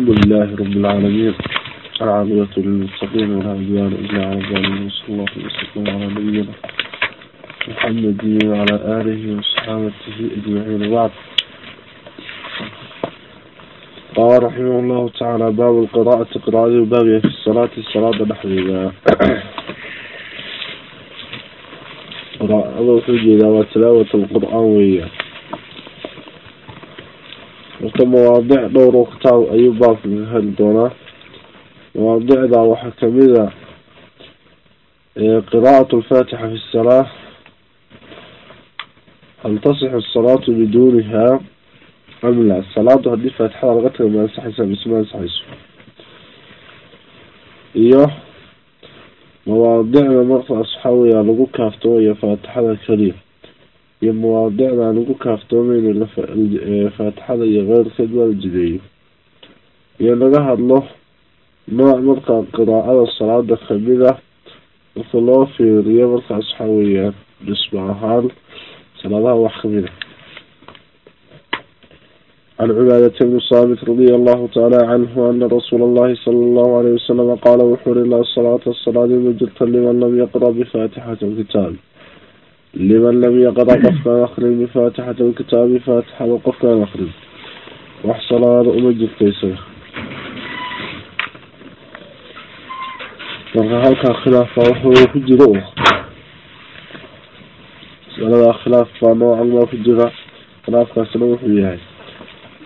الحمد لله رب العالمين العاقبة للمتقين ولا عدوان إلا على الظالمين صلى الله وسلم على نبينا محمد وعلى آله وصحابته أجمعين بعد قال رحمه الله تعالى باب القراءة قراءة باغية في الصلاة الصلاة نحوها قراءة حجة وتلاوة القرآن وياه marka mawaadic dhowr oo kitaab ayuu baabka ka heli doonaa mawaadicda waxaa kamid a qiraa'at alfaatixa fi salaa hal tasixu asalaatu biduniha am la salaadu haddii faatixada laga taga ma ansaxaysa mise ma ansaxayso iyo mawaadicda markaas waxaa weya lagu keliya iyo faatixada iyo keyrkeed waa la jideeyo iyo laga hadlo nooc markaa qiraacada salaada ka mid ah marka loo fiiriyo markaas waxaa weeyaan dhismo ahaan salaadaha wax ka mid a can cibaadata bni saamit radia allahu tacaala canhu ana rasuula allahi sala allahu alayh wasalama qaala wuxuu uri laa salaata salaadi ma jirta liman lam yaqra bifaatixati alkitaab liman lam yaqra qofkaan akrin bifaatixati alkitaabi faatixada qofkaan akrin wax salaada uma jirta isaga marka halkaa khilaaf baa wuxuu ku jiro u masaladaa khilaaf baa noocan maa ku jira khilaafkaasina wuxuu yahay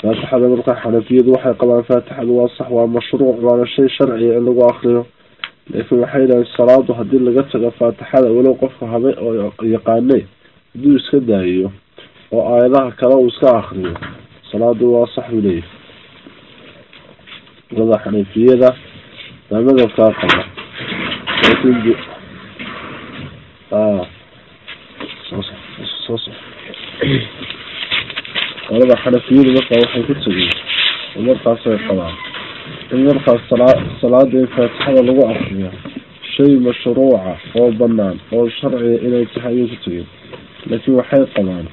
faatixada markaa xanafiyadu waxay qabaan faatixadu waa sax waa mashruuc waana shay sharciya in lagu akriyo laakiin waxay yidhahdeen salaadu haddii laga tago faatixada walow qofka habe oo yaqaane hadduu iska daayiyo oo aayadaha kale uu iska akriyo salaadu waa sax buu leeyahy lada xanafiyada baa madhabkaa qaba laakiin qolada xanafiyadu markaa waxay ku tegeen oo markaasay qabaan in markaas salaa salaada faatixada lagu akriyo shay mashruuca oo banaan oo sharciga inay tahay ayay ku tegeen. Laakiin waxay qabaan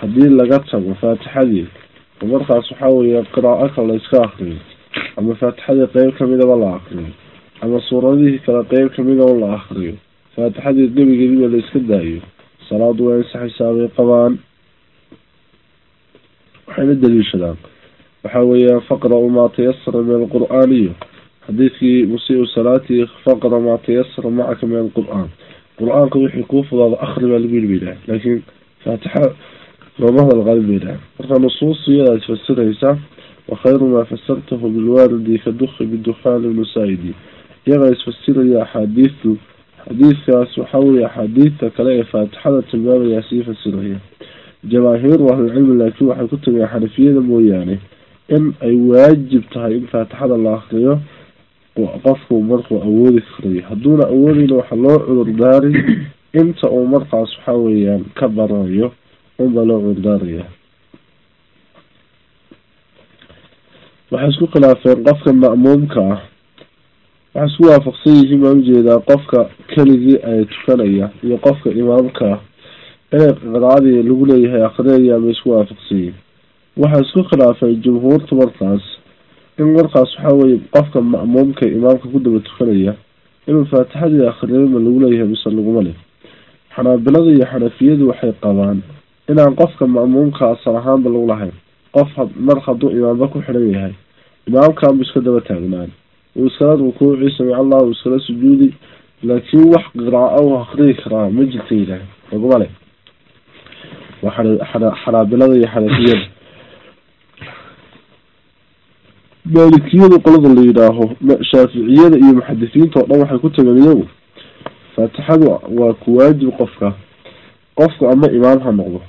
haddii laga tago faatixadii oo markaas waxaa weeye qiraa'o kale la iska akriyo ama faatixadii qeyb kamidaba la akriyo ama suuradihii kale qeyb kamidaba la akriyo faatixadii gebigeediba la iska daayo salaadu waa ansaxaysaa bay qabaan. Waxayna daliishadaan waxaa weeya faqra-u maa tayasara min alqur-aaniyo xadiidkii musiiu salaatii faqra maa tayasara macaka min alqur-aan qur'aanka wixii kuu fudaado akri baa lagu yili ba yidhaha laakiin faatixa looma hadal qalin ba yidhaha marka nusuustu iyadaa isfasiraysa wakhayru maa fasartahu bilwaalidi kaduki bidukhaani musaayidi iyagaa isfasiraya axaadiistu xadiidkaas waxaa weeye axaadiidta kale ee faatixada tilmaamayaa sii fasiraya. Jamaahiiru ahlilcilmi laakiin waxay ku tageen xanafiyada mooyaane in ay waajib tahay in faatixada la akriyo qofku markuu awoodi karayo hadduuna awoodeyna waxaa loo cudurdaari inta uu markaas waxaa weeyaan ka barayo unbaa loo cudurdaaraya waxay isku khilaafeen qofka ma'muumka ah. Waxay isku waafaqsan yihiin baan u jeedaa qofka keligii ay tukanaya iyo qofka imaamka ah. Inay qiraacadii lagu leeyahay akrinaya ama isku waafaqsan yihiin waxaa isku khilaafay jumhuurta markaas in markaas waxaa weye qofka ma'muumka imaamka ku daba tukanaya inuu faatixadii akriyo ma lagu leeyahay mise laguma leh. Xanaabilada iyo xanafiyadu waxay qabaan inaan qofka ma'muumka asal ahaanba lagu lahayn. Qof mar hadduu imaamba ku xidhan yahay imaamkaanbu iska daba taagnaan. Uu iskala rukuuci samic allah uu iskala sujuudi laakiin wax qiraaco u akriyi karaa ma jirta yidhaah laguma leh. Xanaabilada iyo xanafiyada maalikiyada qolada la yidhaaho shaaficiyada iyo muxadisiinta oo dhan waxay ku tageen iyagu. Faatixadu waa ku waajib qofka. Qofku ama imaam ha noqdo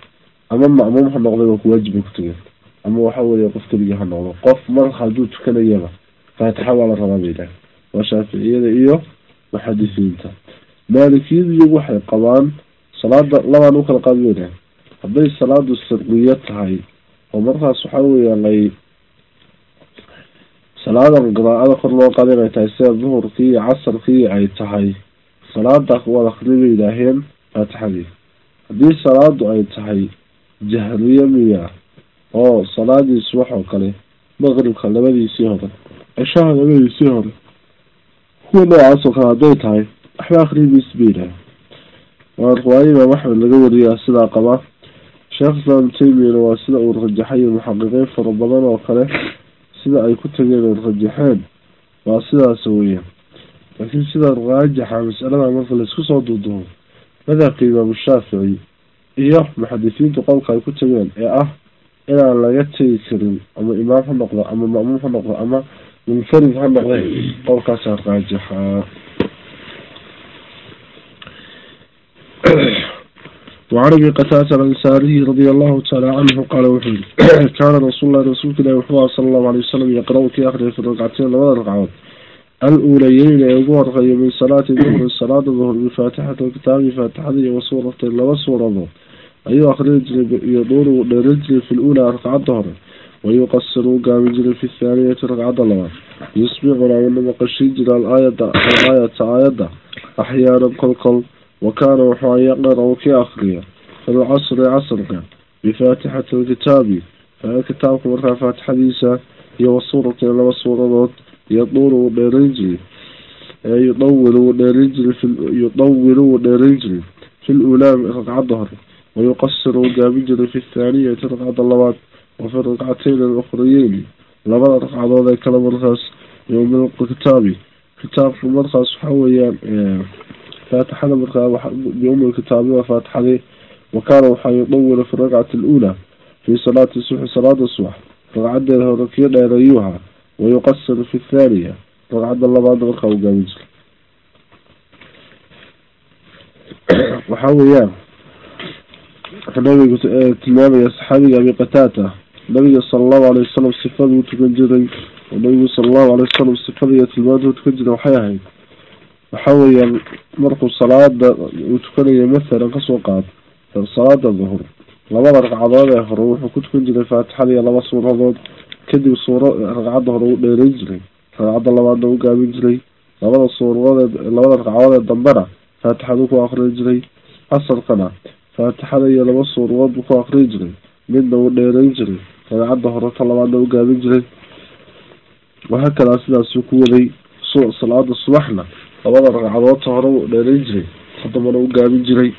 ama ma'muum ha noqday waa kuwaajib bay ku tageen ama waxa weeye qof keligii ha noqdo. Qof mar hadduu tukanayaba faatixa waa la rabaa bay yidhaah waa shaaficiyada iyo muxadisiinta. Maalikiyadu iyagu waxay qabaan salaada labaan u kala qaadi bay yidhaah hadday salaadu sirriyo tahay oo markaas waxaa weeyaan ay salaadan qiraacada kor loo qaada inay tahay sida duhurkii iyo casarkii ay tahay. Salaada waad akri bay yidhaaheen faatixadii. Haddii salaadu ay tahay jahriye miya oo salaadii subax oo kale maqribka labadiisii hore cishaha labadiisii hore kuwa noocaas oo kale hadday tahay waxba akribiis ba yidhaah waa riwaayo imaam axmed laga wariyaa sidaa qaba. Sheekh islaam taymiyana waa sida uu rajaxay muxaqiqiin fara badan oo kale sida ay ku tageen rajaxeen. Waa sidaas weeyaan laakiin sida raajixa masalada marka la isku soo duuduubo madhabka imaamu shaafici iyo muxadisiintu qolka ay ku tageen ee ah inaan laga tegi karin ama imaam ha noqdo ama ma'muum ha noqdo ama munfarid ha noqde qolkaasaa raajixa وعن ابي قتادة الانصاري رضي الله تعالى عنه قال وحيد كان رسول الله رسول الله وحوى صلى الله عليه وسلم يقرأ في آخر في الركعتين لما ركعات الأوليين يقول رغي من صلاة الظهر صلاة الظهر بفاتحة الكتاب فاتحة وصورة لما صورة أي آخر يدور لرجل في الأولى ركعة الظهر ويقصر قام جل في الثانية ركعة الله يسبقنا وإنما قشيج الآية الآية آية أحيانا wa kaana wuxuu ayaqara u ka akriya filcasri casrka bifaatixati alkitaabi kitaabka markaa faatixadiisa iyo wasuurata laba suuradood yaduulu wuu dheerin jiri yudawil wuu dheerin jiray yudawilu wuu dheerin jiri fi lulaami ragcadda hore wayuqasiru wuu gaabin jiri fi thaaniyati ragcadda labaad wa fi ragcatayni alukhriyeyn labada ragcadood ee kale markaas yowmilkitaabi kitaabka markaas waxa weeyaan faatixada markaa yowmulkitaabi waa faatixadii. Wa waxaa yudawiru fi rakcati lula fii salaati subxi salaada subax ragcadeeda hore kii dheer ayuu ahaa wayuqasiru fi thaaniya. Ragcadda labaad markaa u jiray. Jira waxaa weeyaan nabigu tilmaamaya saxaabiga abi qataata nabiga sala allahu alayh wasalam sifaduu tukan jiray oo nabigu sala allahu alay wasalam sifada iyo tilmaanta u tukan jiray waxay ahayd waxa weeyaan markuu salaada uu tukanayo mathalan ka soo qaad salaada duhur labada ragcadood ee hore wuxuu ku tukan jiray faatixada iyo laba suuradood. Kadib suuro ragcada hore u dheereyn jiray ragcada labaadna uu gaabin jiray. Labada suuradood labada ragcadood ee dambena faatixadu ku akrin jiray. Asalkana faatixada iyo laba suuradood buu ku akrin jiray. Midna uu dheereyn jiray ragcadda hore ta labaadna u gaabin jiray. Waxa kalaa sidaasuu ku waday salaada subaxna labada ragcadoodta hore uu dheeran jiray haddamana u gaabin jiray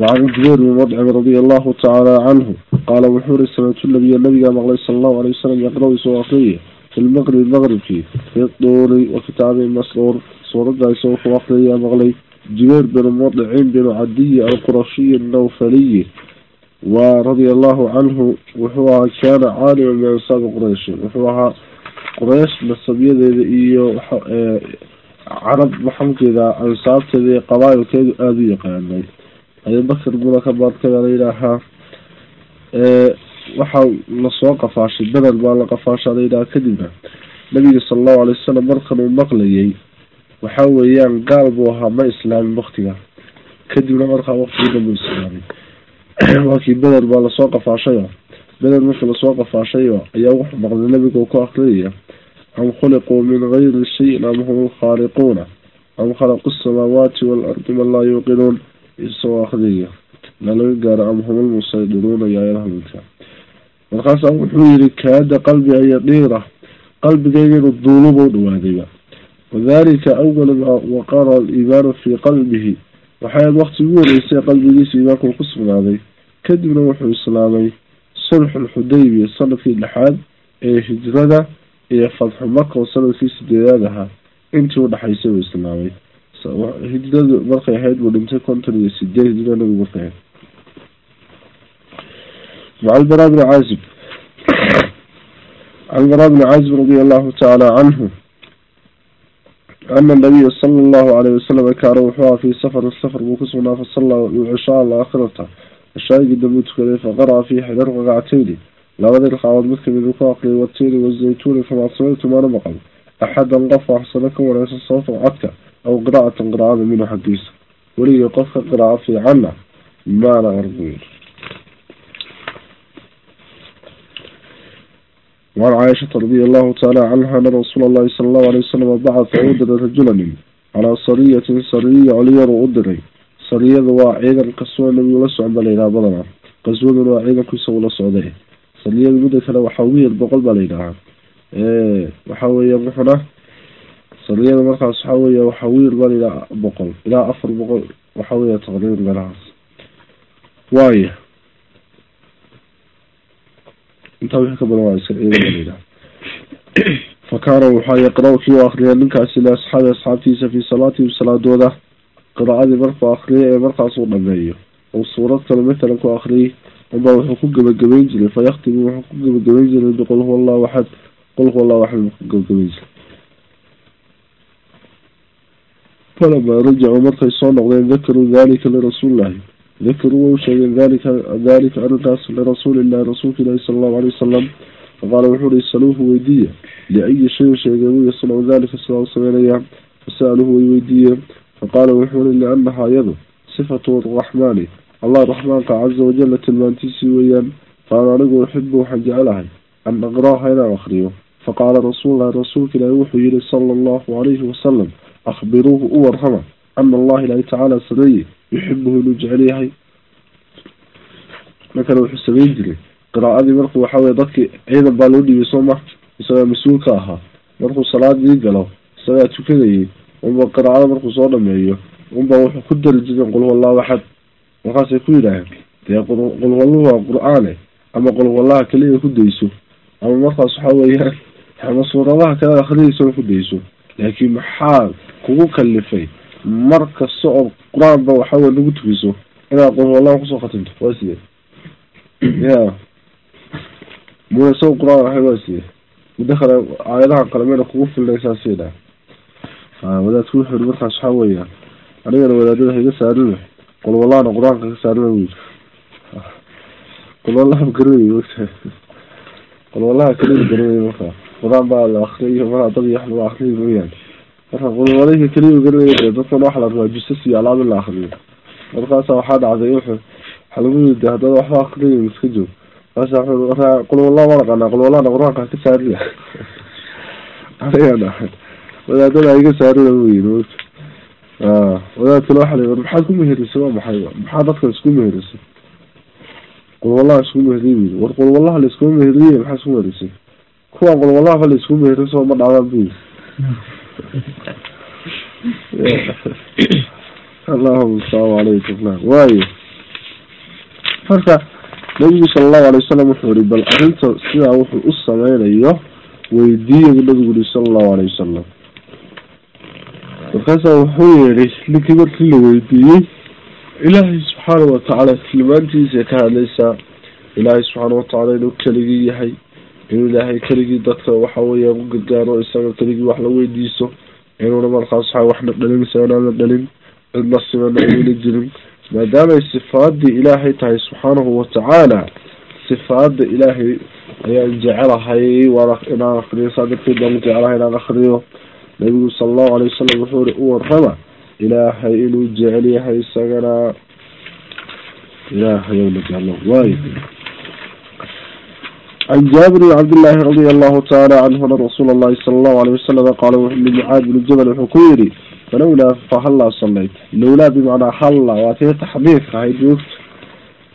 وعن جبير بن مطعم رضي الله تعالى عنه قال وحور سمعت النبي النبي مغلي صلى الله عليه وسلم يقرأ سوى أخريه في المغرب المغرب فيه في الطور وكتاب مسرور سورة سوف أخريه مغلي جبير بن مطعم بن عدي القرشي النوفلي wradia allahu canhu wuxuu ahaa kaana caaliman min ansaabi qureyshin wuxuu ahaa quraysh nasabyadeeda iyo eh, carab waxaan u jeedaa ansaabteeda iyo qabaayilkeedu aada u yaqaanay. Abubakr buna ka baarkada layidhaahaa eh, waxaa la soo qafaashay bedel baa la qafaashaa layidhaha kadibna. Nabiga sala allahu alay wasalam markan uu maqlayay waxaa weeyaan gaal buu ahaa ma islaamin waktiga kadibna markaa waqtigii dambu islaamin waakii bedel baa la soo qafaashayo bedel markii la soo qafaashayo ayaa wuxuu maqday nabigu ku akriyaya am khuliquu min gayri shayin am hum lkhaaliquuna am khalaqu samaawaati waalardi man laa yuuqinuun? Isagoo akrinaya ilaa laga gaaro am hum lmusaydiruuna yaayadaha minka markaasaa wuxuu yihi kaada qalbi iyo dhiira qalbigayganu duuluba u dhawaadayba wadalika awala maa waqara aliimaanu fii qalbihi. Waxayd waqti ugu horeysay qalbigiisa iimaanku ku sugnaaday kadibna wuxuu islaamay sulxu xudaybiya sannadkii dhexaad ee hijrada iyo fatxu maka sannadkii sideedaad ahaa. Intii udhexaysay uu islaamay. Hijradu markay ahayd buu dhintay konton iyo sideed hijra nabigu markay ahayd. Macalbaraa bni caazib. Calbaraa bni caazib radi allahu tacaala canhu ana nabiya sala allahu aleyh wasalam kaana wuxuu aha fii safar safar buu kusugnaa fasalla cishaa alaakhirata الشاي قدم يتكلم فقرأ في حدر ركعتين labadii raqabood mid kamid uu ku aqriyay watiini wazaytuuni famaa samictu maana maqal axadan qof axsano ka wanaagsan sababta codka aw qiraa'atan qiraa'ada minhu xaggiisa weligii qofka qiraaco fiicanna maana arbuyin وعن عائشة رضي الله تعالى عنها أن رسول الله صلى الله عليه وسلم بعث أودر رجلا على صرية صرية عليا sariyada waa ciidan kastoo nabigu la socda layidhaha badanaa qaswaduna waa ciidankiisa ula socday. Sariyada midda kale waxaa wiil boqol baa la layidhahaa waxaa weeye wuxuna sariyada markaas waxa weeye waxaa wiil baa layidhaha boqol ilaa afar boqol waxa weeye taqriiban meelahaas waayo intaa wixii ka badan waa iska ciidan baa layidhaha fa kaana waxaa yaqra' kii u akriya ninkaasi liasxaabi asxaabtiisa fii salaatihim salaadooda qiraacadii markuu akriyay ee markaas uu dhameeyo. Oo suurad kale matalan ku akriyay unbaa wuxuu ku gebagabeyn jiray. Fayaktimu wuxuu ku gebagabeyn jiray biqul huwa allahu axad qul huwa allahu axad ku gebagabeyn jiray. Falamaa rajacuu markay soo noqdeen dakaruu dalika lirasuulillahi dakaruu way u sheegeen dalika dalika arrinkaas lirasuulillahi rasuulka ilaahi sala allahu alay wasalam faqaala wuxuu uhi saluuhu weydiiya. Liayi shayin sheegay uu yasnacu dalika sidaa u sameynaya. Fasa'aluhu way weydiiyeen faqaala wuxuu uhi liannaha iyadu sifatu raxmaani allah raxmaanka caza wajala tilmaantiisii weeyaan faana anigu uxibu waxaan jecelahay an aqra'aha inaan akriyo faqaala rasuululahi rasuulka ilaahi wuxuu yihi sala allahu calayhi wasalam akhbiruuhu u warrama ana allaha ilaahi tacaala sameeye yuxibuhu inuu jecel yahay markana wuxuu sameyn jiray qiraacadii markuu waxa weye dadkii ciidan baa loo dhiibay soo ma isagaa mas'uulka ahaa markuu salaadii galo isagaa tukanayay unba qiraacada markuu soo dhameeyo unba wuxuu ku dari jiray qul huwallahu axad markaasay ku yidhaaheen dee qulwalluhu waa qur'aane ama qulwallaha keliya ku dayso? Ama markaas waxa weeyaan ama suuradaha kale akhriyaysa ku dayso. Laakiin maxaa kugu kalifay mar kasta oo qur'aanba waxaweye lagu tukiso inaad qulwallaha ku soo khatimto waa sidee ya muna isaga qur'aan ahay waa sidee muddo kale aayadahan kale mayna kugu filnaysaa sidaa wadaadku wuxuu yihi markaas waxaa weeya anigana wadaadada haiga saarina qulwallahana qur'aanka ka saarina wy qulwallaha garanay ogta qulwallaha keliya garanay markaa qur'aan baa la akriyo maraa dad iyo wax lagu akriyo mooyaane marka qulwalahika keliya garanaya de dadkana waxa la rabaa jusas iyo alaab la akriyo markaasa waxaa dhacday wuxuu waxaa lagu yidi haddana waxba akriyo iska joog. Markaasa wuxuu naqaanaa qulwallahana qur'aanka ka saarina anigan ahay wadaadada iga saarina buu yiri ogta wadaadkale waxa la maxaad ku meherisay waa maxay maxaa dadkan isku meherisay qulwallaha isku meheriye bu yiri war qulwallaha la iskuma meheriye maxaa isku meherisay kuwaan qulwallaha la isku meheriso ma dhacdaan bu yiri allahuma salam aleykum waayo marka nabigu sala allahu alay wasalam wuxuu yihi bal arrinta sidaa wuxuu u sameynayo weydiiya buu nabigu yihi sala allahu alay wasalam markaasaa wuxuu yihi ninkii markii la weydiiyey ilaahay subxaana watacaala tilmaantiisa ka hadlaysaa. Ilaahay subxaana watacaala inuu keligii yahay inuu ilaahay keligii dadka waxa weeya u gargaaro isaga keligii wax la weydiiso inuuna markaas waxa waxna dhalin isaganaan la dhalin cidna simana ayna jirin. Maadaamay sifaadii ilaahay tahay subxaanahu watacaala sifaada ilaahay ayaan jecelahay waan inaan akriyo saa darteed baan jecelahay inaan akriyo nabigu sala allahu alay wasalam wuxuu ihi u warrama ilaahay inuu jecel yahay isagana ilaahay la jeclo waayo عن جابر بن عبد الله رضي الله تعالى عنه أن رسول الله صلى الله عليه وسلم قال لمعاذ بن جبل حكيري فلولا فهلا صليت لولا بمعنى هلا واتيه تحبيث هاي جوفت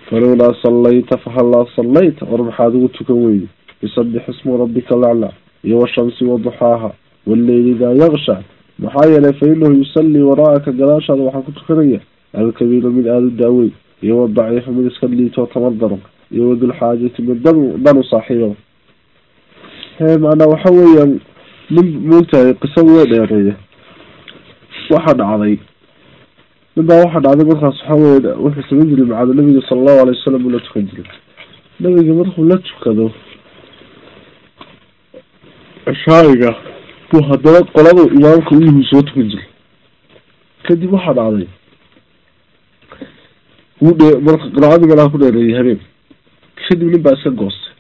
فلولا صليت فهلا صليت ورمح هذا تكوي يسبح اسم ربك الأعلى يوم الشمس وضحاها walleyli idaa maxaa yeelay fa inahu yusallii waraa'aka gadaashaada waxaa ku tukanaya alkabiiru mid aada u daaweyn iyo wadaciifu mid iska liito tamar daran iyo wadulxaajati mid dan danu saaxiiba macnaa waxa weeyaan nin moogtahay qisada way dheereeya waxa dhacday nin baa waxaa dhacday markaas waxa weye wuxuu samayn jiray macaado nabiga sala allahu alay wasalam uu la tukan jiray nabiga markuu la tukado cishaa'iga buu haddana qoladu imaamka wiiluu soo tukan jiray. Kadib waxaa dhacday. Wuu dhe marka qiracadiganaa ku dheereeyay habeen. Kadib nin baa iska goostay.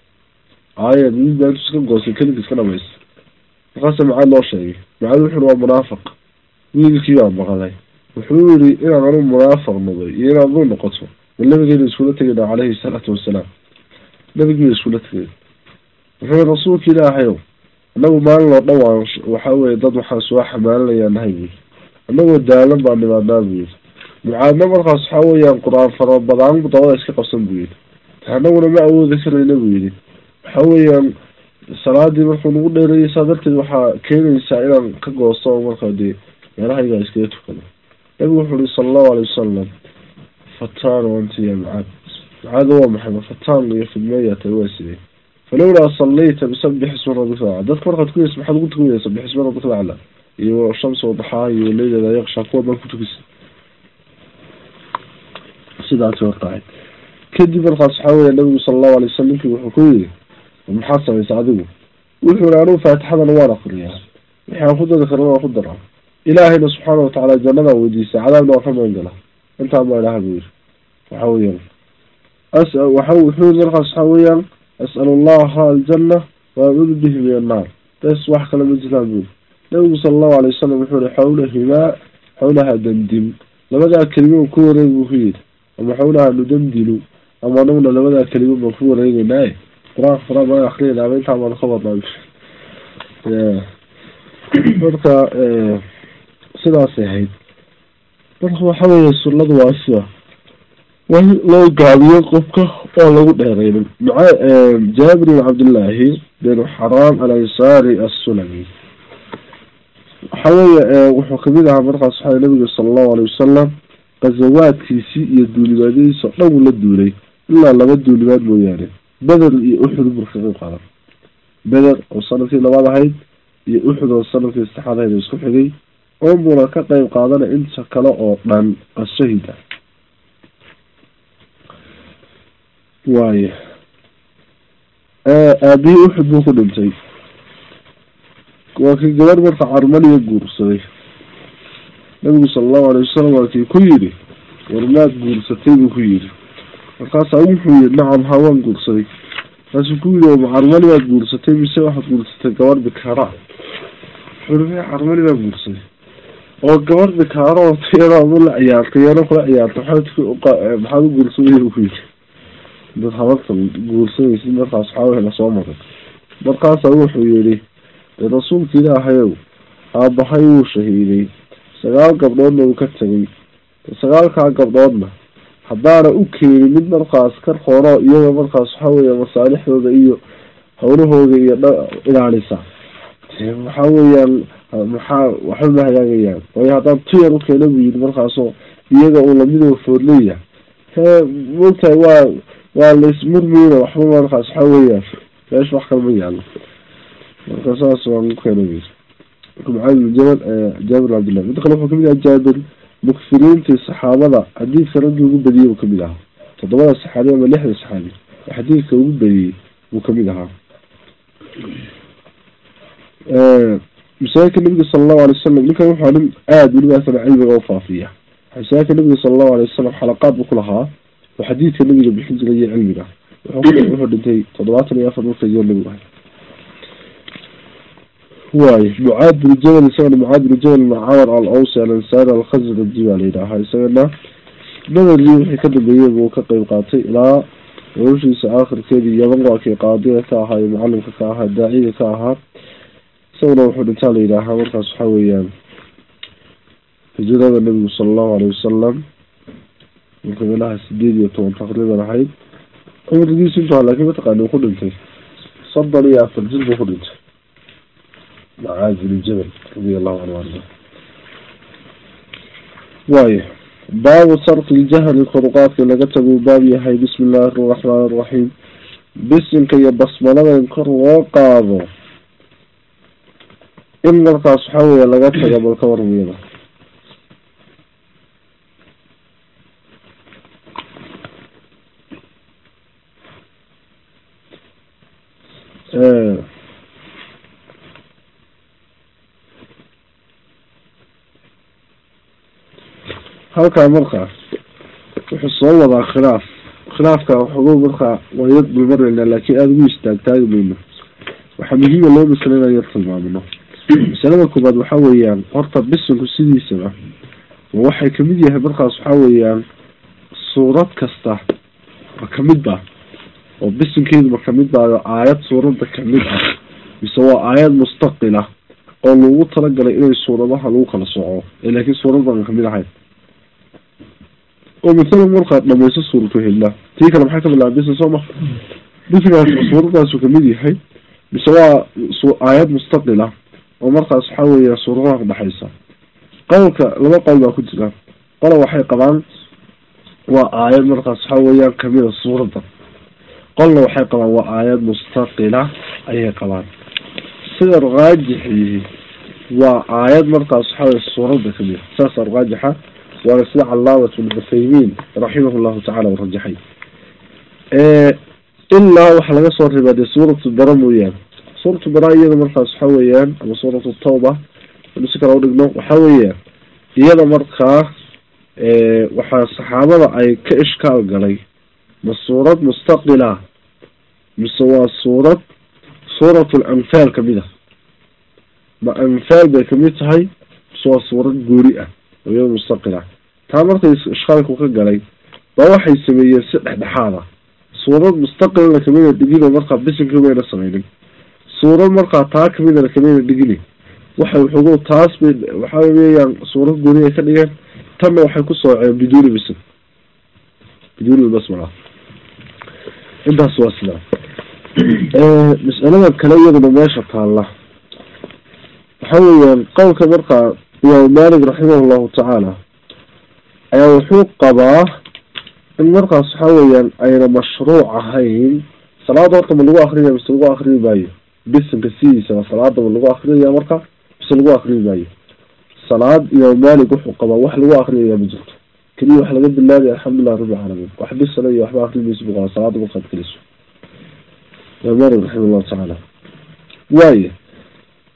Aayad nin baa intuu iska goostay keligii iska dhamaystay markaasa macaad loo sheegay. Macaad wuxuuhi waa munaafaq. Wiilkii baa maqlay. Wuxuu yihi inaan anu munaafaq noday iyo inaad adu noqoto. Ma nabigeena iskula tegayna caleyhi salaatu wasalaam. Nabigii iskula tegay. Wuxuu rasuulka ilaahayow anagu maalin oo dhan waan waxaa weye dad waxaan soo xamaalinayaa nahay buyi anagoo daalan baa nimaadnaa buu yiri mucaadna markaas waxaa weeyaan qur'aan fara badaan dabada iska qabsan buu yidhi. Anaguna ma awoodi karayna buu yidhi. Waxa weeyaan salaadii markuu nagu dheereeyay saa darteed waxaa keenaysaa inaan ka goosto markaa dee meelahaygaa iskaga tukado. Nabigu wuxuu uhi sala allahu alay wasalam fataan wanti ya mucaad. Mucaada waa maxay? Fataan iyo fidmeeya tahay waa sidee falowlaa sallayta bisabix isma rabbika acla dadka markaad kuyas maxaad ugu tukanaya sabix isma rabbika acla iyo shamsi wadaxaa iyo leylada yaqsha kuwa baan ku tukisa sidaasi horta ahayd kadib markaas waxaa weya nabigu sala allahu alay wasalam ninkii wuxuu ku yiri maxaad samaysa adigu wuxuu ihi anugu faatixadana waan akriyaa wixii aan ku dari karna waan ku daraa ilaahayna subxaana watacaala jannadaan weydiisay cadaabna waan ka magangala intaa ma idhaha buu yiri waxa weeyaan as waxa wuxuu markaas waxa weeyaan as'al allaha aljanna wa acuudu bihi min annaar bes wax kale ma jiraan buu yiri nabigu sala allahu alay wasalam wuxuu yihi xawlahimaa xawlaha dandim labadaa kelimo ku wareeg buu ku yidhi ama xawlaha nudamdilu ama anaguna labadaa kelimo baan ku wareegeynaaye qur'aanka fara baan akriyayna ama intaa baan ka wadnaa marka sidaasay ahayd. Marka waxa weeye sunnadu waa sida in loo gaabiyo qofka oo lagu dheereynin maca jaabir bin cabdillaahi bin xaraam alansaari assulami. Waxa weeye wuxuu ka mid ahaa markaas waxa nabiga sala allahu alay wasalam qazawaadkiisii iyo duulimaadadiisa o dhan uu la duulay ilaa laba duulimaad mooyaane beder iyo uxud marka qayb qaadan beder oo sannadkii labaad ahayd iyo uxud oo sannadkii saddexaad ahayd isku xigay oonbuna ka qayb qaadana inta kale oo dhan ah waaya aabihii uxud buu ku dhintay waa kii gabar marka carmaliya guursaday. Nabigu sala allahu alay wasalam waa kii ku yidhi war maad guursatay buu ku yidhi. Markaasaa wuxuu yihi nacam hawaan guursaday. Markaasuu ku yidhi ma carmali baad guursatay mise waxaad guursatay gabar bikaara wuxuu i carmali baa guursaday. Oo gabar bikaaro oo tiyadaadu la ciyaartay yana kula ciyaarta maxaad u guursaday? buu ku yidhi dad habartan guursanaysid markaas waxaa la soo maray markaasaa wuxuu yihi dee rasuulka ilaahayow aabahay wuu shahiiday sagaal gabdhoodna uu ka tegay sagaalkaa gabdhoodna haddaana u keenin mid markaas ka rooro iyaga markaas waxa weya masaalixdooda iyo hawlahooda iyo ilaalisa waxaa weeyaan maxaa waxba ma hagaagayaan. Waayo haddaan tuyar ukeena buu yidhi markaasoo iyaga uu lamidoo foodleeya hee mogtahay waa waa laismurmiyna waxba markaas waxa weeyaan. Meesha wax kale ma yaalo marka saas waan ku keena bu mucaad bin jabal jaabir bin cabdillah midda kale wuxuu ka mid ahaa jaabir mukfiriintii saxaabada. Xadiidka raggii ugu badiyey buu ka mid ahaa. Toddobada saxaabi ama lixda saxaabi xadiidka ugu badiyey buu ka mid ahaa. Masaajidka nabiga sala allahu alay wasalam ninkan wuxuu nin aada welibaasana cilmiga ufaafiya masaajidka nabiga sala allahu alay wasalam xalaqaad buu ku lahaa oo xadiidka nabiga bixin jiray iyo cilmiga. Wuxuu dhintay toddobaatan iyo afar marka yoor nabigu ahay waay mucaad bin jabal isagana mucaad bin jabal macamar al awsi alansaari alkhasraji baa la yidhaahaa isagana nadargii wixii ka dambeeyey buu ka qeyb qaatay ilaa noloshiisa aakhirkeedii yaban waa kii qaadiga ka ahaa iyo mucalimka ka ahaa daaciga ka ahaa. Isaguna wuxuu dhintaa la yidhaahaa markaas waxa weeyaan hijrada nabigu sala allahu alay wasalam marka meelaha sideed iyo toban taqriiban ahayd cumrigiisu intu laakiin mataqaani uu ku dhintay soddon iyo afar jir buu ku dhintay macaad bin jabal radia allahu canhu arda waayo baabu tarki ljahri koruqaadka laga tago baab yahay bismi illaahi araxmaan araxiim bisinka iyo basmalada in kor loo qaado. In markaas waxaa weya laga taga bal ka warmiyada halkaa markaa wuxuu soo wadaa khilaaf. Khilaafka waxogo markaa wayad dulmarayna laakiin aada ugu istaagtaagi mayno waxaa muhiima loo masala inaan yar tilmaamno. Masalada koobaad waxa weeyaan horta bisinku sidiisaba waxay ka mid yahay markaas waxa weeyaan suurad kasta ma ka mid ba oo bisinkeedu ma ka mid baayo aayad suuradda ka mid ah. Mise waa aayad mustaqila oo lagu talagalay inay suuradaha lagu kala soco. Ee laakiin suurad baan ka mid ahayn oo mathalan markaad dhamayso suuratu hilla tii kale maxaa ka bilaaba bisa soo ma? Bisgaas suuradaasu ka mid yahay. Mise waa aayad mustaqil ah oo markaas waxaa weeya suuradaha udhexaysa qowlka laba qowl baa ku jira. Qola waxay qabaan waa aayad markaas waxaa weeyaan kamida suuradda qolna waxay qabaan waa aayad mustaqila ayay qabaan. Sida raajixihi waa aayad markaas waxaa wey suuradda ka mid saasa raajixa waana sida calaamat bn cuthaymiin raximah llahu tacala u rajaxay. Ilaa waxaa laga soo dee suuratu bara mooyaane. Suuratu bara iyada markaas waxa weeyaan ama suuratu tawba si kale udhigno waxa weeyaan iyada markaa waxaa saxaabada ay ka ishkaal galay ma suurad mustaqila mise waa suurad suuratu lanfaal ka mid ah ma anfaal bay ka mid tahay mise waa suurad goori ah iyada mustaqil ah taa markay ishkaalku ka galay ba waxay sameeyeen si dhexdhexaad ah suurad mustaqilna kamida dhigino markaa bisinka mayna sameynin suurad markaa taa kamidana kamayna dhigini waxay wuxugu taas bay waxa weeyaan suurad gooni ay ka dhigeen tanna waxay ku sooceen biduuni bisin biduuni basmala intaas waa sidaa mas'alada kale iyaduna meesha taalla. Waxa weeyaan qowlka markaa imaam malik raximah llahu tacaala ayaa wuxuu qabaa in markaas waxa weeyaan ayna mashruuc ahayn. Salaada horta ma lagu akrinaya mise lagu akriyi maayo? Bisinka sidiisaba salaada ma lagu akrinaya marka? Mise lagu akriyi maayo? Salaad imaam malik wuxuu qabaa wax lagu akriyaya ma jirto keliya wax laga bilaabay alxamdulilah rabbi caalamiin wax bisana iyo waxba akri mayso buu qabaa salaada markaad geliso. Imaam malik raximah llahu tacaala waaya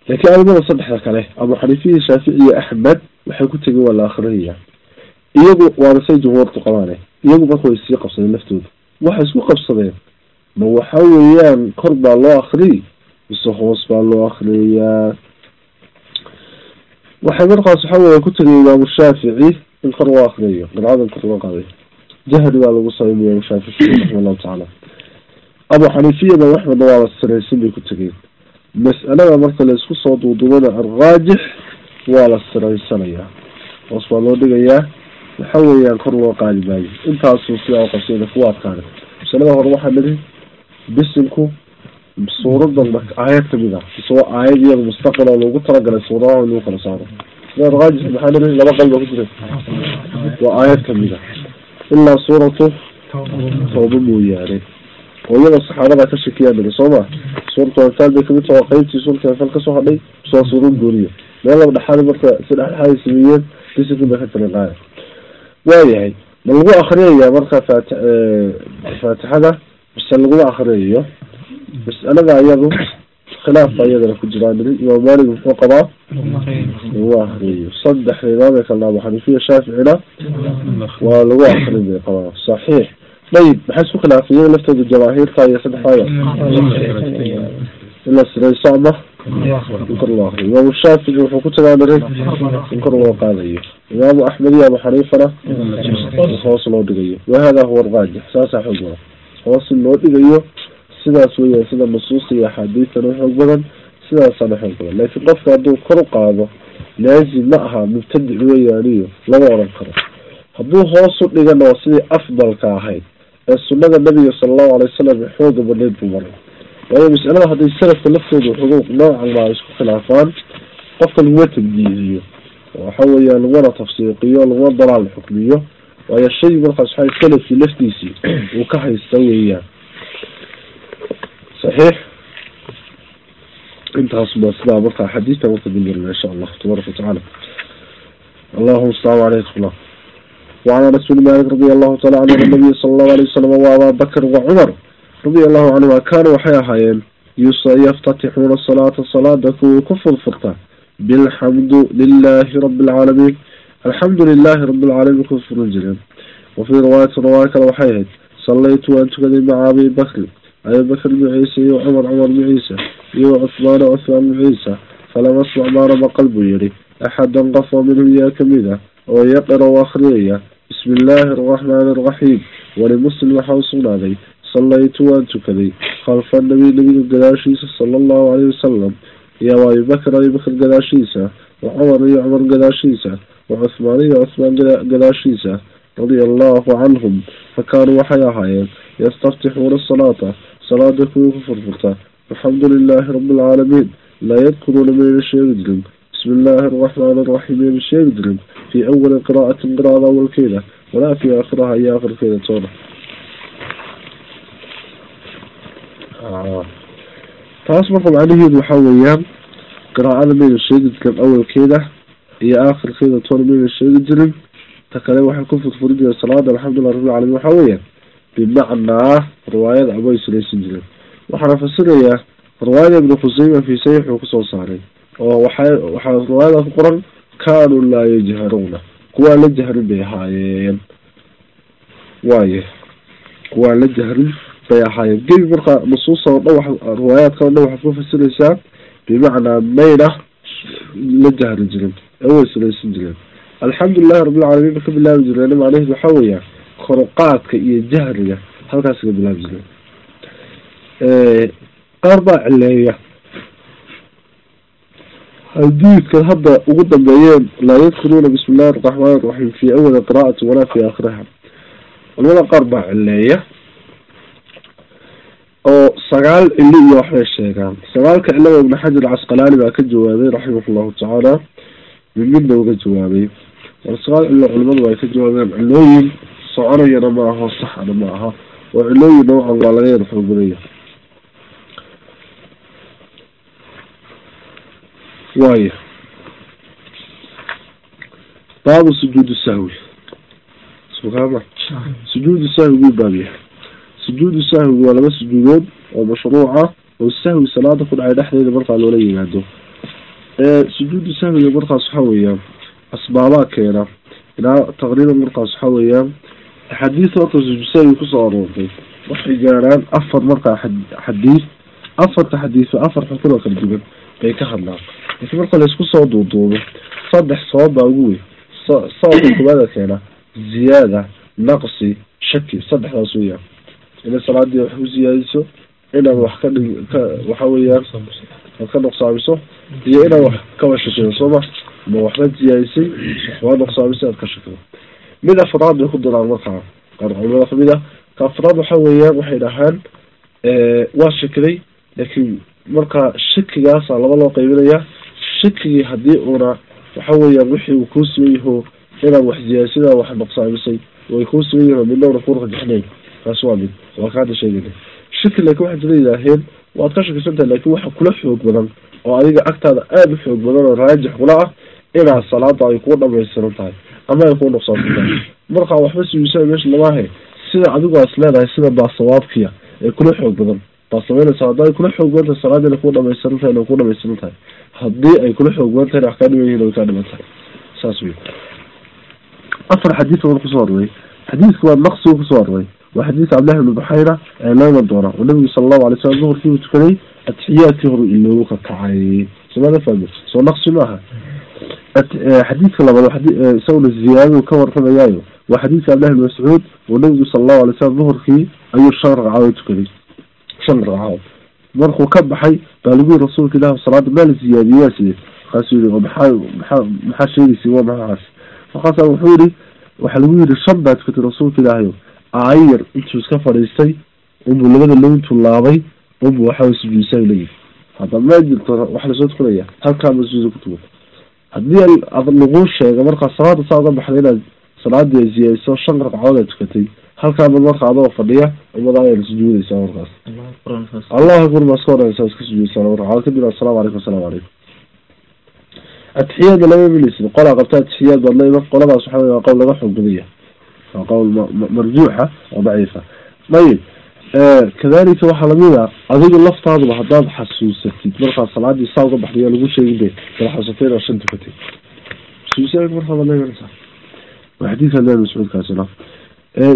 laakiin aimada saddexda kale abu xaniifiya shaafici iyo axmed waxay ku tegeen waa la akrinaya iyagu waana say jumhuurtu qabaane. Iyagu marka way sii qabsadeen laftooda waxay isku qabsadeen. Ma waxa weeyaan kor baa loo akriy mise hoos baa loo akriyayaa waxay markaas waxa weya ku tegay imaamu shaafici in kor loo akriyayo qircadan kor loo qaaday jahri baa lagu imaamu shaafici raxima allahu tacaala abu xaniifiya imam axmedna waa la siraysan bay ku tegeen mas'alada marka la isku soo duudubana araajix waa la siraysanayaa hoos baa loo dhigayaa waxa weeyaan kor loo qaadi maayo intaasuu sidaa uqabsayna kuwa adkaana masalada hore waxaa nidhi bisinku suuradan aayad ka mid ah waa aayad iyada mustaqil oo loogu talagalay suuradaha in kala saaro raajix maxaa nidhi laba qal baa ku jira waa aayad ka mid ah. Ilaa suuratu tooba mooyaane oo iyada saxaabada ka shakiyaa nidhi soo ma? Suuratu anfaal bay ka mid taha waa qeybtii suuratu anfaal ka soo hadhay waa suurad gooniya. Meel laba dhexaad marka si dhexdhexaad sameeyeen bisinka bay ka taliqaaya waayahay ma lagu akriyaya marka faati faatixada? Mise laguma akriyayo mas'alada iyadu khilaaf baa iyadana ku jiraa niri imaam malik muxuu qabaa lagu akriyayo saddex imaam ee kalna abu xaniifiya shaaficina waa lagu akrin bay qabaa saxiix. Dayib maxay isku khilaafay iyada laftooda jamaahiirta iyo saddexdaaya ila sirayso ama in kor loo akriyo imaamu shaafici wuxuu ku tagaa niri in kor loo qaadayo. Imaamu axmed iyo abu xaniifana hoos loo dhigayo. Wahada huwa arraajix saasaa xoog badan hoos in loo dhigayo sidaas weeyaan sida nusuusta iyo axaadiistana xoog badan sidaasaana xoog badan. Laakiin qofka hadduu kor u qaado laazim ma aha mubtadic weeyaaniyo lama odhan karo. Hadduu hoos u dhigana waa sidii afdalka ahayd ee sunada nabiga sala allahu alay wasalam xooga badneyd buu maray. Waayo masalada hadday salafka laftooda xuquuq noocan baa isku khilaafaan qofka laguma tabdiidiyo. Waxa weeyaan laguna tafsiiqiyo laguna dalaal xukmiyo. Waayo shay markaas waxa salafkii laftiisii uu ka haysta weeyaan saxiix intaas baa sidaa markaa xadiista marka dilmarina insha allah tabaaraka watacaala allahuma astaamu caleyk allah وعن انس بن مالك رضي الله تعالى عنه النبي صلى الله عليه وسلم وابا بكر وعمر رضي الله عنهما كانوا waxay ahaayeen يفتتحون الصلاة الصلاة كو كفر فرطة بالحمد لله رب العالمين الحمد لله رب العالمين كفر الجنة وفي رواية رواية وحيد صليت وأنت كذي مع أبي بكر أبي بكر بن عيسى وعمر عمر بن عيسى وعثمان عثمان بن عيسى. فلم أسمع ما رمى قلبه يري أحدا قفى منهم يا كميدة ويقرأ وأخرية بسم الله الرحمن الرحيم. ولمسلم حوصنا ذي صليت وأنت كذي. خلف النبي النبي القداشيس صلى الله عليه وسلم. يا أبي بكر أبي بكر قداشيسة وعمر يا عمر قداشيسة وعثمان يا عثمان رضي الله عنهم فكانوا وحياهايين يستفتحون الصلاة صلاة يكون فرفقة الحمد لله رب العالمين. لا يذكرون من الشيء يدرم بسم الله الرحمن الرحيم من الشيء يدرم في أول قراءة قراءة أول كيلة ولا في آخرها هي آخر كيلة صورة. آه. فأصبحوا عليه المحوية قراءة من الشيء يدرم أول كيلة هي آخر كيلة صورة من الشيء يدرم kale waxay ku furfuri jireen salaada alxamdulilah rabbil caalamiin. Waxaa weeyaan bimacnaa riwaayada ama ay salaysan jireen waxaana fasirayaa riwaayada ibnu khuseyma fii saxiix uu ku soo saaray oo waxay waxaa riwaayada ku qoran kaanuu laa yajharuuna. Kuwaan la jahrin bay ahaayeen. Waaye kuwaan la jahrin bay ahaayeen. Gebi markaa nusuusta oo dhan wa riwaayaadka o dhan waxaad ku fasiraysaa bimacnaa mayna la jahri jirin. Ee way salaysan jireen alxamdulilahi rabbilcaalamiin ka bilaabi jireen macnaheedu waxaa weeyaa koruqaadka iyo jahriga halkaas ka bilaabi jireen qaar baa cileeya hadiidkan hadda ugu dambeeyeen laa yadkuluuna bismi illahi araxmaan araxiim fii awali qiraa'ati walaa fii aakhiriha. Culamada qaar baa cileeya oo sagaal cilo iyo waxbay sheegaan. Sagaalka cilada ibnu xajar casqalaani baa ka jawaabay raximah llahu tacaala mid midna uga jawaabay war cilo culimadu ay ka jawaabeen cilooyin soconayana ma aho saxana ma aha. Oo cilooyin noocan waa laga yar xoogbanaya waaya baabu sujuudi sahwi. Sukama sujuudu sahwi wuu baabyahay sujuudu sahwigu waa laba sujuudood oo mashruuca oo sahwi salaada ku dhacay dhexdeeda markaa loola yimaado. Sujuudu sahwiga markaas waxaa weeyaan asbaabaa keena. Ilaa taqriiban markaas waxaa weeyaan axaadiis marka sujuud sahwi ku soo aroortay waxay gaaraan afar markaa xadiis afarta xadiiso afar xukun oo kala duwan bay ka hadlaan. Laakiin marka laysku soo duuduubo saddex sabab baa ugu weyn. Sababka koowaada keena ziyaada naqsi shaki saddexdaas weeyaan. Inay salaadii wax ku siyaadiso inaad wax ka ka waxa weeyaan ka nuqsaamiso iyo inaad wax kaba shakido sooma ma waxbaad siyaadisay waxbaad nuqsaamisay aad ka shakido mid afraad bay ku diraan markaa qaar culimada ka mid ah ka afraad waxa weeyaan waxay dhahaan waa shakiday laakiin marka shakigaasa laba loo qaybinayaa shakigii haddii uuna waxa weeyaan wixii uu kuu siman yaho inaad wax siyaasidaa wax nuqsaamisay way kuu siman yihiin midnowna ku rajixnayn taas waa mid waa kaada sheegana shaki laakiin waxaa jira yidhaaheen waad ka shakisantahay laakiin waxa kula xoog badan oo adiga agtaada aada u xoog badan oo raajix kula ah inaad salaada ay kuu dhamaystiran tahay ama ay kuu nuqsaansan tahay. Markaa waxba suyuusaa meesha lamaahe sida adigu aas leedahay sida baa sawaabkiya ee kula xoog badan. Baa samaynaysa hadda ay kula xoog badan tahay salaada inay kuu dhamaystiran tahay inay kuu dhamaystiran tahay. Haddii ay kula xoog badan tahay wax kaa dhiman yihiin way kaa dhiman tahay. Saas wey afar xadiis oo ku soo array xadiiska waa naqsigu ku soo array waa xadiis cabdillahi ibnu buxayra ee loo iman doona oo nabigu sala allahu alay slam duhurkii uu tukaday atixiyaadkii hore iloogu ka kacay somaada fahmi soo naqsi maaha xadiidka labaad isaguna ziyaadadu ka warramayaayo waa xadiidka cabdillahi ibn mascuud oo nabigu sala allahu alay slam duhurkii ayuu shan ragcadood tukaday shan ragcadood markuu ka baxay baa lagu yiri rasuulka ilahi salaada maa la ziyaadiyey waa sidee markaasuu yihi oo maxaa maxaa maxaa sheegaysa waa maxaas markaasa wuxuu yihi waxaa lagu yiri shan baa tukatay rasuulka ilaahayo aayar intuu iska fadhiistay unbuu labada low intuu laabay unbuu waxaa sujuudsaa leeyihi hadda ma jirto wax la soo tukanaya halkaa ma sujuuda ku tukan haddii ad lagu sheega markaa salaada saa uga baxday inaad salaadii ziyaadiso shan ragcadood aad tukatay halkaaba marka adoo fadhiya umada ayaa sujuudaysaa markaas. Allahu akbar baa iska horeysa iska sujuudaysaa laba ragcadood. Kadib assalaamu calaykum assalaamu calaykum atixiyaada lama milaysid qolaa qabta atixiyaad baad la qoladaas waxa wey waa qowl laga xoog badaya. Waa qowl marjuuxa oo daciifa. Ayib kadalika waxaa la mid a adigu laftaaduba haddaad xasuusatid markaa salaadii saa uga baxday yaa lagu sheegin be kala xasuusatay inaad shan tukatay suusa markaa leeganaysaa waa xadiidka abdillahi mascuud kaasina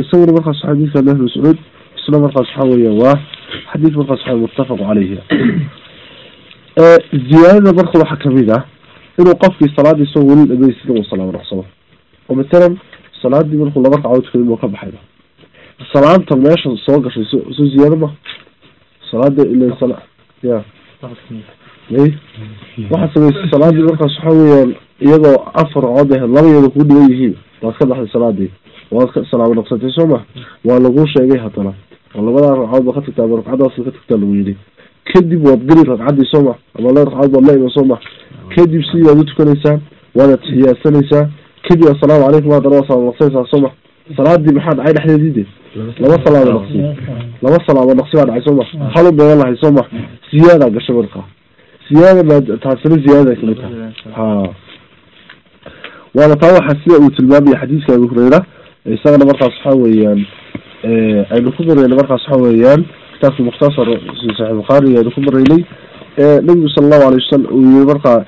isaguna markaas xadiidka abdillahi mascuud isna markaas waxa weya waa xadiid markaas waxa muttafaqu caleyhi ziyaadada marka waxaa ka mid ah inuu qofkii salaadii soo weli dhamaystirin uu salaam raqsado oo matalan salaadii markuu laba ragcadood tukaday buu ka baxayba salaanta meesha soo gashay so soo ziyaado ma? Salaada ila sala ya. May waxaad samaysay salaadii markaas waxa weeyaan iyadoo afar ragcadood ahayd laba iyadoo kuu dhiban yihiin waad ka baxday salaadii. Waad ka salaamo naqsatay soo ma? Waa laguu sheegay haddana. Oo labadaa ragcadood ba ka tagtaa ama ragcadaas ka tagtaa lagu yidhi. Kadib waad geli ragcaddii soo ma? Ama laba ragcadood baad la iman soo ma? Kadib sidii waad u tukanaysaa waad atixiyaadsanaysaa kadib assalaamu calaykum haddana waa salaamo naqsanaysaa soo ma salaadii maxaa dhacay dhexdeedii de laba salaamo naqsi. Laba salaamo naqsi baa dhacay soo ma. Halu beegan lahay soo ma. Ziyaadaa gashay markaa ziyaada taasina ziyaadada ka mid tahay. Ha waana taa waxaa sida uu tilmaamaya xadiiska abu hureyra isagana markaas waxa weeyaan aynu ku marayna markaas waxa weeyaan kitaabkii mukhtasar saxiix bukhaari aynu ku maraynay. Nabigu sala allahu alay wasalam uu yihi markaa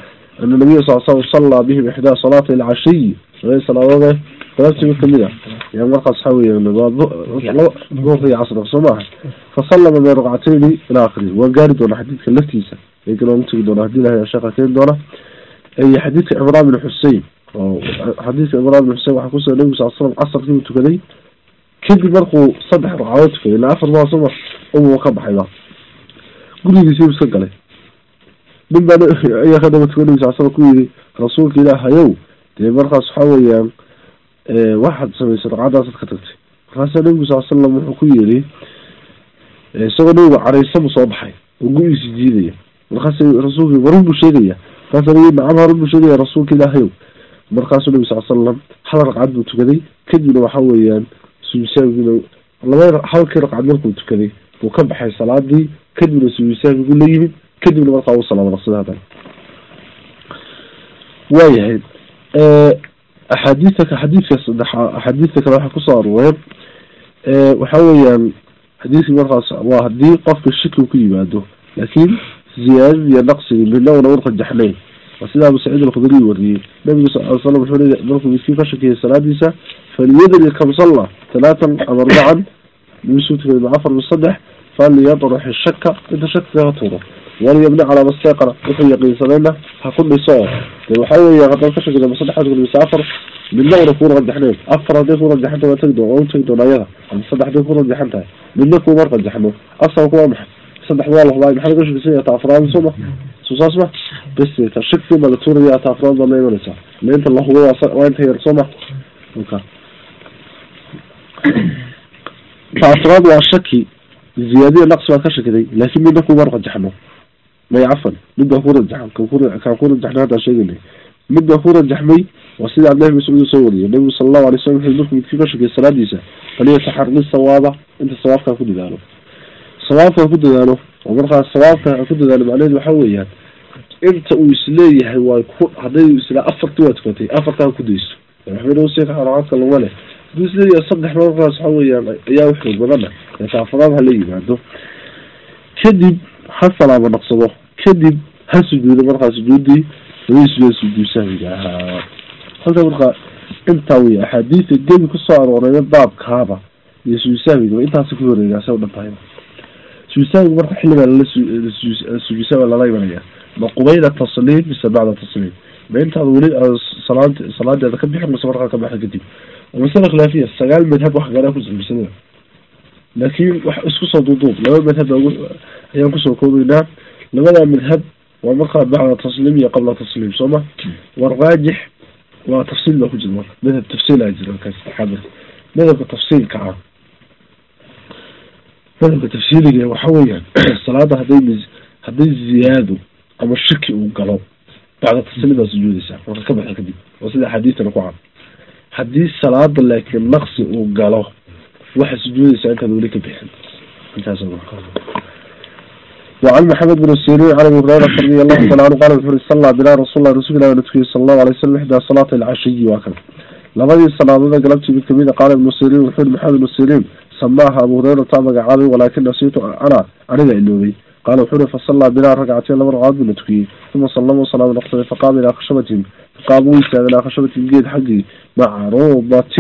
ana nabiya sal slam sallaa bihim ixdaa salaati alcashiyi labadii salaadoode salaadtii mid ka mid a ya markaas waxa weeyaan waa duhurka iyo soo maaha fasallama min ragcatayni ila akhiri waa gaari doona xadiidka laftiisa. Lakin waan utegi doona haddii ilahay sheekha keeni doona. Iyo xadiidka cimraan bin xusein oo xadiidka cimraan bin xusein waxaa kusugan nabigu sal slam casarkii uu tukaday. Kadib markuu saddex ragcadood tukaday ilaa afar maa soma umuu ka baxayba gurigiisii iska galay. Nin baa ayaa ka daba tukan nabi sal slam ku yiri rasuulka ilaahayow dee markaas waxa weeyaan waxaad samaysay ragcadaasaad ka tagtay. Markaasaa nabigu sal slam wuxuu ku yiri isagoo nabigu caraysabu soo baxay oo gu-iisi jiidaya. Markaas rasuulki warun buu sheegaya. Markaasa nagi nacam harun sheegaya rasuulka ilaahayow. Markaasuu nabi sal slam hal ragcad buu tukaday. Kadibna waxa weeyaan sujuudsaamigina laba halkii ragcad markuu tukaday buu ka baxay salaadii. Kadibna sujuudsaamigu la yimid. Kadibna markaa uu salaamo naqsada haddana waayahay axaadiista xadiidka saddexa axaadiista kale waxaa ku soo arooreen waxa weeyaan xadiiskii markaas waa haddii qofka shiki ku yimaado laakiin ziyaadada iyo naqsigi midna una urqajaxnayn waa sida abu saciid alkhudriy wariyey nabigu sal l slam wuxuu leeyahy markuu miskiin ka shakiyay salaadiisa falyadri kam salla talaatan ama arbacan misuu tukay ma afar mi saddex falyadrax shaka inta shakiga ha tuuro walyabni calaa masteeqana wuxuu yaqiinsadayna ha ku dhiso. De waxa weeya haddaad ka shakida ma saddex mise afar midna una kuu rajaxnayn afar hadday ku rajaxanta waa tagi doon waa utagi doona ayada. Ama saddex hadday ku rajaxan tahay midna kuma rajaxno asalku waa maxay? Saddex waa lahubaa maxaa laga shakisanya ta afraad soo ma? Soo saas ma? Bes shaki baa la tuuraya ta afraad baa la imanaysaa ma inta lahuba waa inta yar soo ma? Ka ta afraad waa shaki. Ziyaadiya naqsi baad ka shakiday laakin midna kuma rajaxno may cafan midbaa ku rajaxan kaan ku rajaxnay haddaan sheegaynay midbaa ku rajaxmay waa sida cabdillahi mascuud soo wariyay nabigu sala allahu alay slam wuxuu markuu midkii ka shakiyay salaadiisa faliyataxarri sawaaba inta sawaabkaa ku dadaalo sawaabkaa ku dadaalo oo markaas sawaabka ku dadaalo macnaheedu waxa weeyaan inta uu is leeyahay waa ku hadday islaa afarti waa tukatay afartaa ku dayso waxbadka lama leh haduu is leeyahay saddex markaas waxa weeyaan ayaa u xoog badana eetaafaraad hala yimaado kadib ha salaamo naqsado kadib ha sujuudo markaa sujuudii labadii sujuud sujuud sahwiga ahaa. Halka markaa intaa wey axaadiida gebi ku soo arooreyna baabkaaba iyo sujuud sahwiga intaasi ku horeegaasa o dhan tahay. Sujuud marka xilligaa lala sujuud lala imanaya. Ma qubayla tasliim mise bacda tasliim. Ma intaada weli salaad salaadeeda ka bixin mise markaa ka baxa kadib. Masala khilaafiya sagaal madhab wax gaara kusambisanaa laakiin wax isku soo duuduub laba madhab ayaan ku soo koobeynaa labada madhab waa markaa bacda tasliim iyo qabla tasliim soo ma? Waraajix waa tafsiil baa ku jira marka madhab tafsiilaa jira markaas xadir madhabka tafsiilka ah madhabka tafsiiliga waxa weeyaan salaada hadday hadday ziyaado ama shaki uu galo bacda tasliim baa sujuudaysaa marka ka baxa kadib oo sida axaadiistana ku cad haddii salaada laakiin naqsi uu galo waxay sujuudaysaa intaad weli ka bixin intaas وعن محمد بن السيرين عن ابي هريره رضي الله تعالى عنه قال وحوري صلى بنا رسول الله رسول الله نتكي صلى الله عليه وسلم إحدى صلاة العشي وكذا لبدي الصلاة ذا قلبت بالكمينة قال ابن السيرين وحوري محمد بن السيرين سماها أبو هريرة تابع عالي ولكن نسيت أنا أنا إلوي قال وحوري فصلى بنا ركعتين لما رغاد من نتكي ثم صلى وصلى نقصد فقام إلى خشبة فقاموا يسأل إلى خشبة جيد حقي معروضة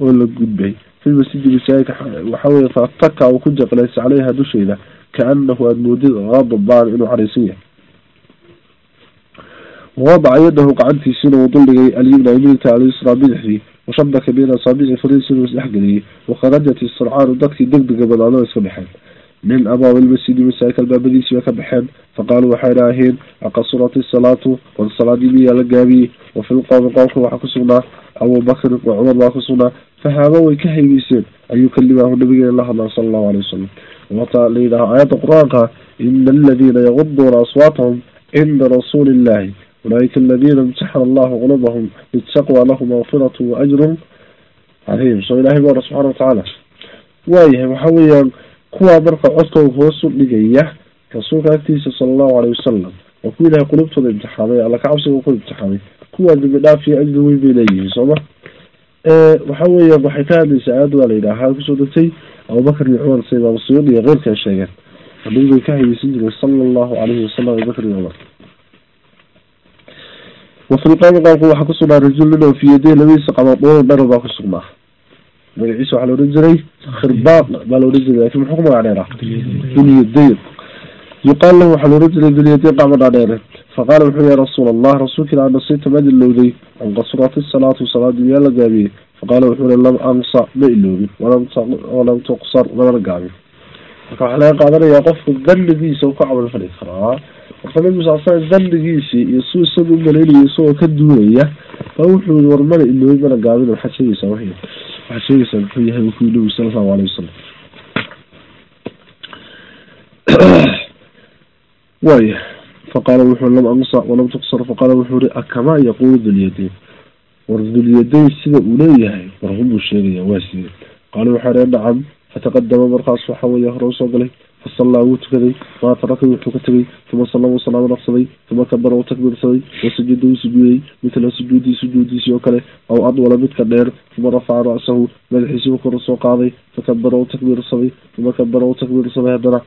ولا قد بي fii masjidi masaajidka waxaweye faataka uu ku jaqlaysa caleyha dusheeda kaanahu aada moodid qadbaan inuu xariisan yahay wadaca yadahu gacantiisiina uu duldhigay alyimna midigta aliyusraa bidixdii washabaka bayna asaabici fariisiinuu isdhexgeliyey wakharajat isrcaanu dadkii degdega badaadoo iska baxeen min abwaabi lmasjidi masaajidka albaabadiisiiba ka baxeen faqaaluu waxayna ahayn aqasurat isalaatu war salaadii miyaa la gaabiyey wafi lqowmi qowmka waxaa kusugnaa abubakr wa cumar baa kusugnaa fahaaba way ka haygeyseen an yukalimaahu nabigeena la hadlaan sala allahu alay wasalam wataa la yidhaha aayadda qur'aanka ina aladiina yaguduuna aswaatahum cinda rasuuli illahi ulaaika aladiina imtaxana allahu qulubahum litaqwa lahum makfiratu waajrun cadiim soo ilahay baora subxana watacaala waayahay waxa weeyaan kuwaa marka codkooda hoosu dhigaya rasuulka agtiisa sala allahu aleyh wasalam oo ku ilahay qulubtooda imtixaamay alla ka cabsiga ku imtixaamay kuwaa dambi dhaaf ajri weyn bay leeyihiin sooma waxa weeyaan waxay ka hadlaysaa aayadda waa la yidhaha ku soo degtay abubakar iyo cumar sa imaam suyuud iyo keyrka sheegeen. Oo nabigay ka hayeysan jiray sala allahu caleyhi wasalam abubakar iyo cumar. Wafi lqaami qaamku waxaa kusugnaa rajul nin oo fi yadey labadiisa qabood dhowr dharo baa kusugnaa magaciisa waxaa la odhan jiray khirbaaq baa la odhan jiray laakiin muxuu ku magac dheeraa dulyadayn yuqaal lahu waxaa la odhan jiray dulyadayn qacma dhaadheere faqaala wuxuu ya rasuul allah rasuulka ilaa nasiita ma ilowday an qasurat isalaatu salaadii miyaa la gaabiyey faqaala wuxuu i lam ansa ma iloobin walam tuqsar lamana gaabin marka waxaa laga qaadanayaa qofka danigiisa u ka camal fali karaa marka nabigu sal slam danigiisii iyo su isaga u maleynaya isagoo ka duulaya baa wuxuu i war mana iloobin mana gaabin waxaad sheegaysaa w waxaad sheegaysaa muxuu yahay ku nabigu sala allahu aleyh wasalam waya faqaala wuxuu lam ansa walam tuqsar faqaala wuxuu ri akamaa yaquulu dulyadayn war dulyadayn sida uu leeyahay warhun buu sheegaya waa sidee? Qaala waxaa ree nacam fataqadama markaas waxa weeye hore u soo galay fasallaa wuu tukaday maa taraka wuxuu ka tegay uma salla wuu salaamo naqsaday uma kabara u takbiirsaday wasajada wuu sujuuday mitla sujuudii sujuudiisii oo kale aw adwala midka dheer uma rafaca ra'sahu madaxiisiibu kor u soo qaaday fakabara u takbiirsaday uma kabara u takbiirsaday haddana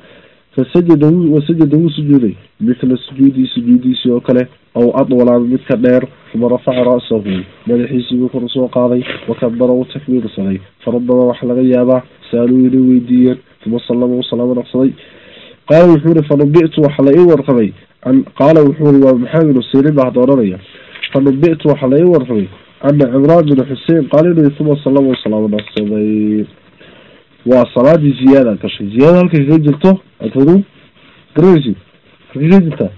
fasajada wasajada wuu sujuuday mitla sujuudii sujuudiisii oo kale aw adwala midka dheer uma rafaca ra'sahu. Madaxiisiibuu kor u soo qaaday wakabara u takbiirsaday faradaba waxa laga yaabaa saaluu inay weydiiyeen uma sallama u salaamo naqsaday. Qaala wuxuu uri fanubitu waxa la ii warramay qaala wuxuu uri waa maxamed sirin baa hadda odhanaya fanubitu waxa la ii warramay ana cimraan bin xuseen qaala inuu uma sallama u salaamo naqsaday waa salaadii ziyaada gashay ziyaada halkay kaga jirto adfadu garanaysi halkay kaga jirtaa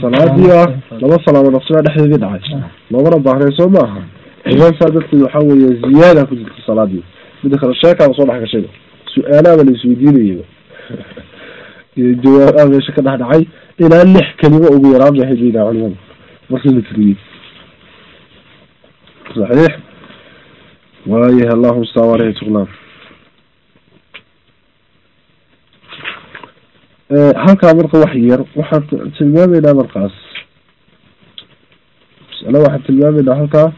salaadii ah laba salaamo naqsibaa dhexdeedii dhacay loomana baahnay soo ma aha imaan saa darteed waxaa weeye ziyaada ku jirta salaadii mida kale sheekaaba soo dhex gashay. Su'aalaaba la isweydiinayaba iyo jawaabaa meesha ka dhex dhacay ilaa lix kelimo ugu yaraan ahayd baydaa culimada markii la tiriyey. Saxiix waayahay allahu mustacaan aleyhi tuqlaan halkaa marka wax yar waxaan tilmaameynaa markaas masale waxaan tilmaameynaa halkaa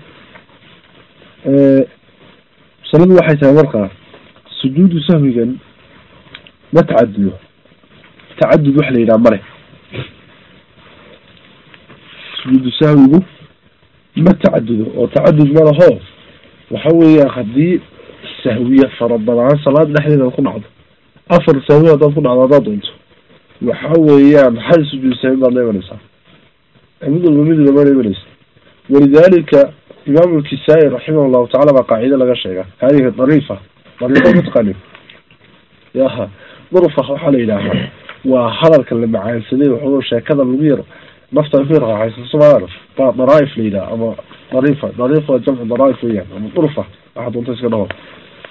masaladu waxay tahay markaa sujuudu sahwigan ma tacadudo tacadud wax la yidhaha male sujuudu sahwigu ma tacadudo oo tacadud ma laho waxa weeyaan haddii sahwiya fara badaan salaada dhexdeeda ku dhacdo afar sahwi haddaad ku dhacdo haddaad doonto waxa weeyaan hal sujuud sahwi baad la imanaysaa? Mid walba mid lama la imanaysa. Walidalika imaam lkisaa-i raximah llahu tacala baa qaacide laga sheega hadihi dariifa dariifa mataqaani yaha durfa waxaa la yidhaahaa waa hadalka la macaansaday waxaw sheekada lagu yar nafta ku yar raaxaysa somaal baa daraaif la yidhaha ama dariifa dariif waa jamcu daraaif weyaan ama durfa waxaa doonta iska dhaho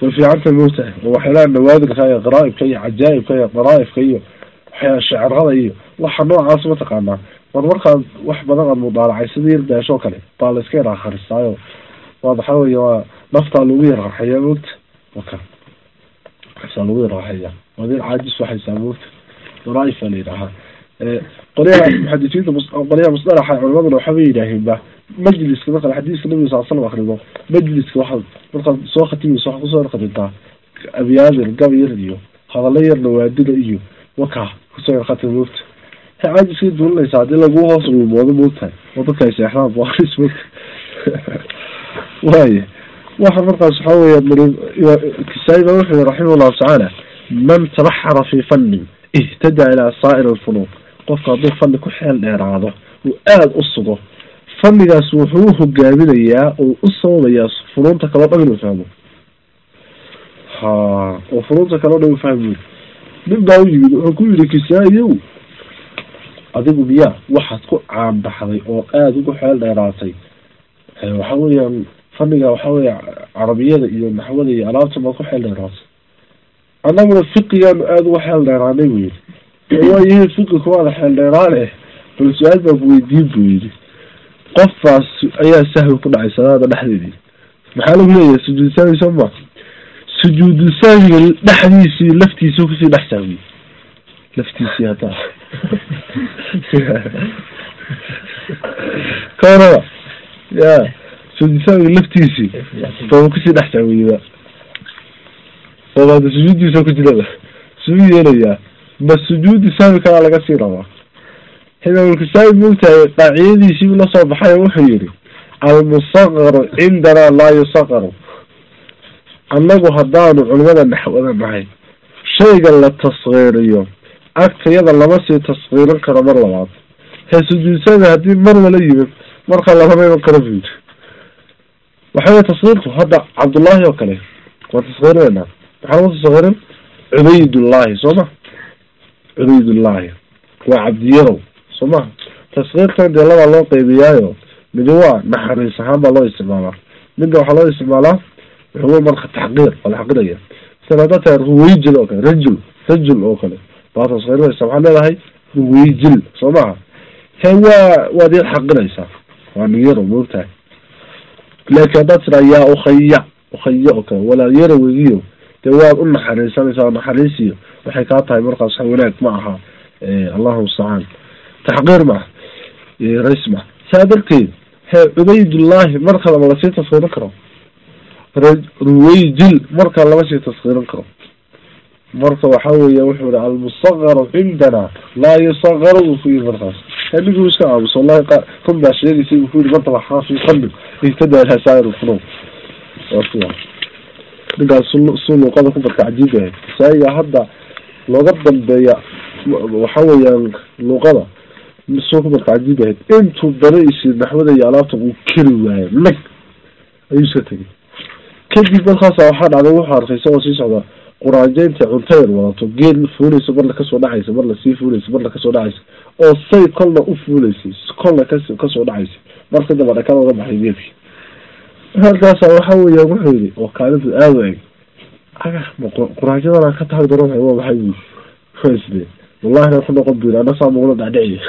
way fiicanta mootahay oo waxyaalaha nawaadirka iyo qaraaibka iyo cajaa'ibka iyo daraaifka iyo waxyaa shecerada iyo waxa noocaas mataqaanaa mar markaad wax badan aad mudaalacay sida yar daashoo kale baa la iska yar akrisaayo waa waxaa weeye waa naftaa lagu yar raaxeeya moogta waka naftaa lagu yar raaxeeya waad yar caajis waxaysaa moogta daraaif baa la yidhaahaa qolyaha muxadisiinta qolyaha musdalaxa culimaduna waxabay yidhaaheen ba majliska markaad xadiiska nabiga sal slam akrido majliska waxaad markaad soo khatimayso waxaad ku soo yarkhatintaa abyaadir gab yar iyo hadallo yar nawaadida iyo waka ku soo yarkhatin moogta caajiska duulinaysa haddii lagu hoos ruumoodo moogtahay oo dadka ay seexdaan boqoris moogta waaya waxa markaas waxaa weya kisaa-i baa wuxuu yihi raximah llahu tacaala man tabaxara fi fannin ihtada ilaa saa'ir alfunuun qofka hadduu fanni ku xeel dheeraado uu aada u sugo fannigaas wuxuu hogaaminayaa oo u sababayaa funuunta kaloo dhan inuu fahmo. Ha oo funuunta kaloo dhan u fahmi nin baa u yimid wuxuu ku yihi kisaa-iyow adigu miyaa waxaad ku caanbaxday oo aada ugu xeel dheeraatay. Waxa weeyaan fanniga waxaa weeye carabiyada iyo naxwada iyo alaabta baad ku xeel dheeraatay. Annaguna fiqigaanu aada uga xeel dheeraanay buu yidhi waayihi fiqi kuwaada xeel dheeraane bal su'aal baa ku weydiin buu yidhi. Qofbaas ayaa sahwi ku dhacay salaada dhexdeedii. Maxaa lagu leeyahay? Sujuud sahwi soo ma. Sujuudu sahwiga dhexdiisii laftiisuu ku sii dhex sahwiyey laftiisii haddaa. Kaanada ya sujuud sahwiga laftiisii baa ku sii dhex sahwiyeyba oobaada sujuuddiisa ku jiraba suu yeelayaa ma sujuudi sahwi kalaa laga sii rabaa himamulkisaabi moogtahay qaacidadiisiibu la soo baxay wuxuu yihi almusaqaru cindanaa laa yusaqaru. Annagu haddaanu culimada naxwada nahay shayga la taskiiriyo agtayada lama sii taskiirin karo mar labaad. He sujuudsada haddii mar lala yimid marka lalama iman karo buu yidhi. Waxa wey taskiirku hadda cabdullaahi oo kale waan taskiirinaynaa maxaa lagu taskiirin cubaydullaahi soo ma cubaydullaahi waa cabdiyarow soo maha taskiirkan dee labaa loo qeybiyaayo midi waa naxariis ahaan baa loo isticmaalaa. Midna waxaa loo isticmaalaa wuxuu marka taxqiir waa la xaqiraya sida haddaa tahay ruweyjil oo kale rajul rajul oo kale. Baa taskiirinaysa waxaad leedahay ruweyjil soo maha he waa waad yar xaqiraysaa waa niyaro moogtahay. Laakiin haddaad tiraa yaa ukhaya ukhaya oo kale walaal yaro wegiyo dee waad u naxariisanaysaa naxariisiyo. Waxay kaa tahay markaas wanaag ma aha. Allahu mustacaan taxqiir ma rais ma saa darteed he cubaydullaahi marka lama la sii taskiirin karo. Ruweyjil marka lama sii taskiirin karo. Marka waxa weya wuxuu ihi almusaqaru cindana laa yusaqaru buu ku yiri markaas. Ninkuu iska aamuso wallahi run baa sheegaysa buu ku yiri martaba xaafi qalbi ihtadaha saairu funow waa sida ninkaas su luuqada ku barka cajiib yahay saayiga hadda looga dambeeya waxa weeyaan luuqada suu ku barka cajiib yahayd intuu danaysi naxwada iyo alaabta uu keri waayo nag ayuu iska tegay kadib markaasa waxaa dhacday wuxuu arkay isagoo sii socda quraajeynta cunto yar wadato geel fuulaysa marna ka soo dhacaysa marna sii fuulaysa marna ka soo dhacaysa oo say kolna u fuulaysay kolna kas ka soo dhacaysa. Marka damba dhakada oga baxay geelkii markaasa waxa weya wuxuu yihi oo kaalintu aada eg aga quraajadana ka taagi daro waa maxay bu sde wallahi na ku noqon buyiri ana saa muqla dhacdhiciy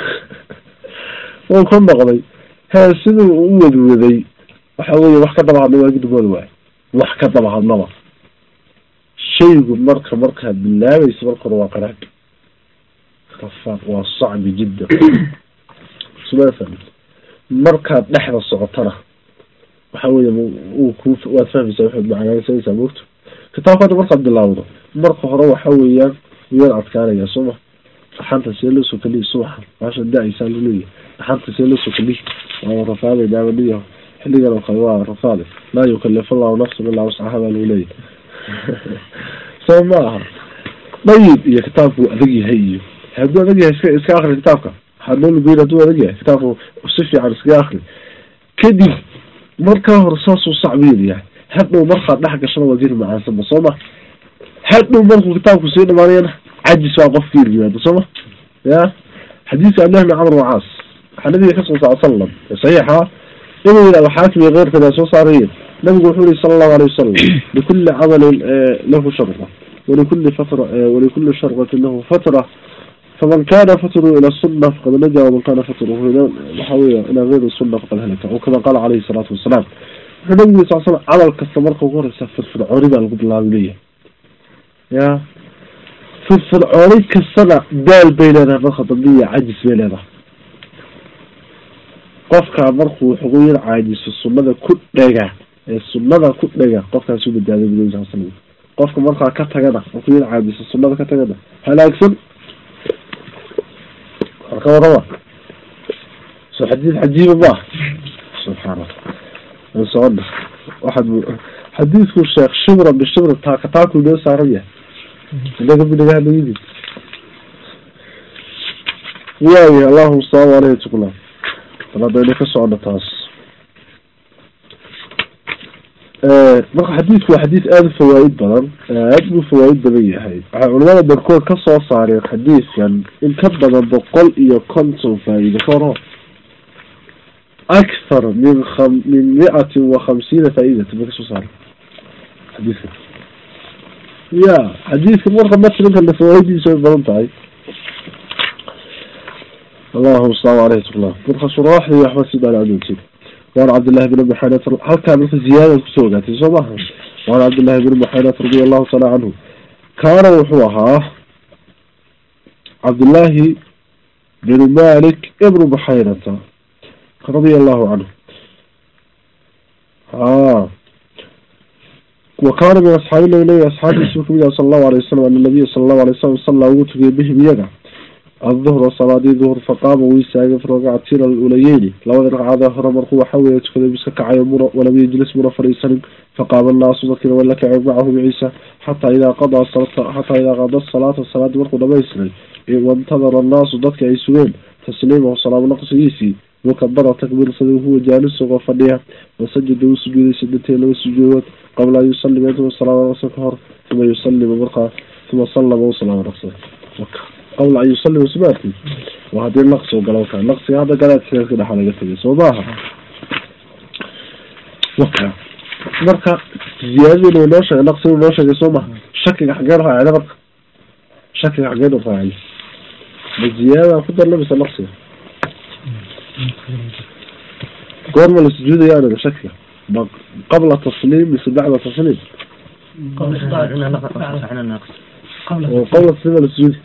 wuu ku noqday hee siduu u wadwaday waxa weye wax ka daba hadna waa waay wax ka daba hadnaba shaygu marka markaad bilaabaysa marka hore waa qaraag rafaaq waa sacbi jiddan suma markaad dhexda socotana waxa ku waad fahmaysaa waxaad macanaansanaysaa moogto kitaabka markaad bilaawdo marka hore waxa weeyaan wiyar adkaanaya suma dhaxanta see loo soo subaxa? Maasha da'aysaa la leeyahay dhaxanta see loo soo keliya waa rafaaday daamaniya xilligan oo kale waa rafaade laa yukalifu allahu nafsan ilaa wascaha baa lagu leeyahay. Soo ma aha. Dayib iyo kitaabku adag yahay iyo. Hadduu adag yahay iska iska akri kitaabka? Waxaa noo lugeyn hadduu adag yahay kitaabku si fiican iskaga akri kadib markaa hore saasuu sacbiil yahay hadhow markaad dhex gashana waa jiri macaansanba soo ma hadhow markuu kitaabku sii dhamaanayana cajis baa qofki yimaado soo ma ya xadiiska abdulahi bin camr wacaas waxaa nabiga ka soo sala salam saxiixa inuu yidhahdo xaakim iyo keyrkooda soo saarayen nabigu wuxuu yihi sala allahu alay wasalam likuli camalin lahu sharqa walikuli fatra walikuli sharqatin lahu fatra faman kana fatruhu ila suna faqad naja waman kana fatruhu waxa weya ila gayri suna faqad halaka o kama qaala calayhi salaatu wasalaam wuxuu nabigu yiri sal slam camal kasta marka ugu horeysa firfircooni baa lagu bilaabi leeyahay ya firfircooni kastana daal bay leedahay marka dambe iyo cajis bay leedahay qofkaa markuu wuxugu yar caajiso sunada ku dhega ee sunada ku dhega qofkaas u badbaaday bu nabi sal slam qofka markaa ka tagana marku yar caajiso sunada ka tagana halaagsan warka waraba so xadiid cajiiba ma subxaana allah socona waxaad xadiidku sheekh shibra bishibra taaka taaku inoo saaran yahay. Inaga binaga hadlayidi waayahy allahuma salaam aleyh tukla hadayna ka socona taas marka xadiidku waa xadiis aada u fawaa-id badan aada buu fawaa-id badan yahay. Waxay culamada barkood ka soo saareen xadiidkan in ka badan boqol iyo konton faa-iido koro akthar min am min miatin wa khamsiina faa-idata ma ka soo saara xadiidka ya xadiidka marka matrinka la fawaaiddiisa way badan tahay. Allahu mustacaan aleyh tula marka suraaxdii waxba si adoontin waan cabdillahi bn muxaynat halkaa marka ziyaada ku soo ogaatay soo maha waan cabdillahi bn muxaynat radi allahu taala canhu kaana wuxuu ahaa cabdullaahi bin malik ibnu buxaynata radia allahu canhu a wa kaana min asxaabi nabi nabiga asxaabiisa ka mid ah sala allahu alay wasalam ana nabiya sala allahu alay wasalam sallaa ugu tugiyay bihim iyaga aduhra salaadii duhur faqaama wuu istaagay fi ragcatina alulayeyni labada ragcada hore markuu waxa weeye tukaday biska kacayo muna walam yejlis muna fadhiisanin faqaama annaasu dadkiina way la kaceen macahu maciisa xataa idaa qadaa xataa idaa qada salaata salaadii markuu dhamaystiray wantadara annaasu dadka ay sugeen tasliimahu salaamo naqsigiisii mukabara takbiirsaday huwa jaalisugo fadhiya wasajada uu sujuuday sidatee laba sujuudood qabla an yusalima intuma salaamo naqsa ka hor uma yusalima markaa uma sallama u salaamo naqsa qabla an yusalima sumaarki waa haddii naqsi galo ka naqsiga hadda galaadka dhexa laga tegay soo maaha waka marka ziyaadadiina way noo sheegay naqsigu noo sheegay soo maha shakiga xageen raacina marka shakiga xageen raacina ma ziyaada ku darna mise naqsiga goorma la sujuudaya aniga shakiga ma qabla tasliim mise bacda tasliim qabla tasliim la sujuudi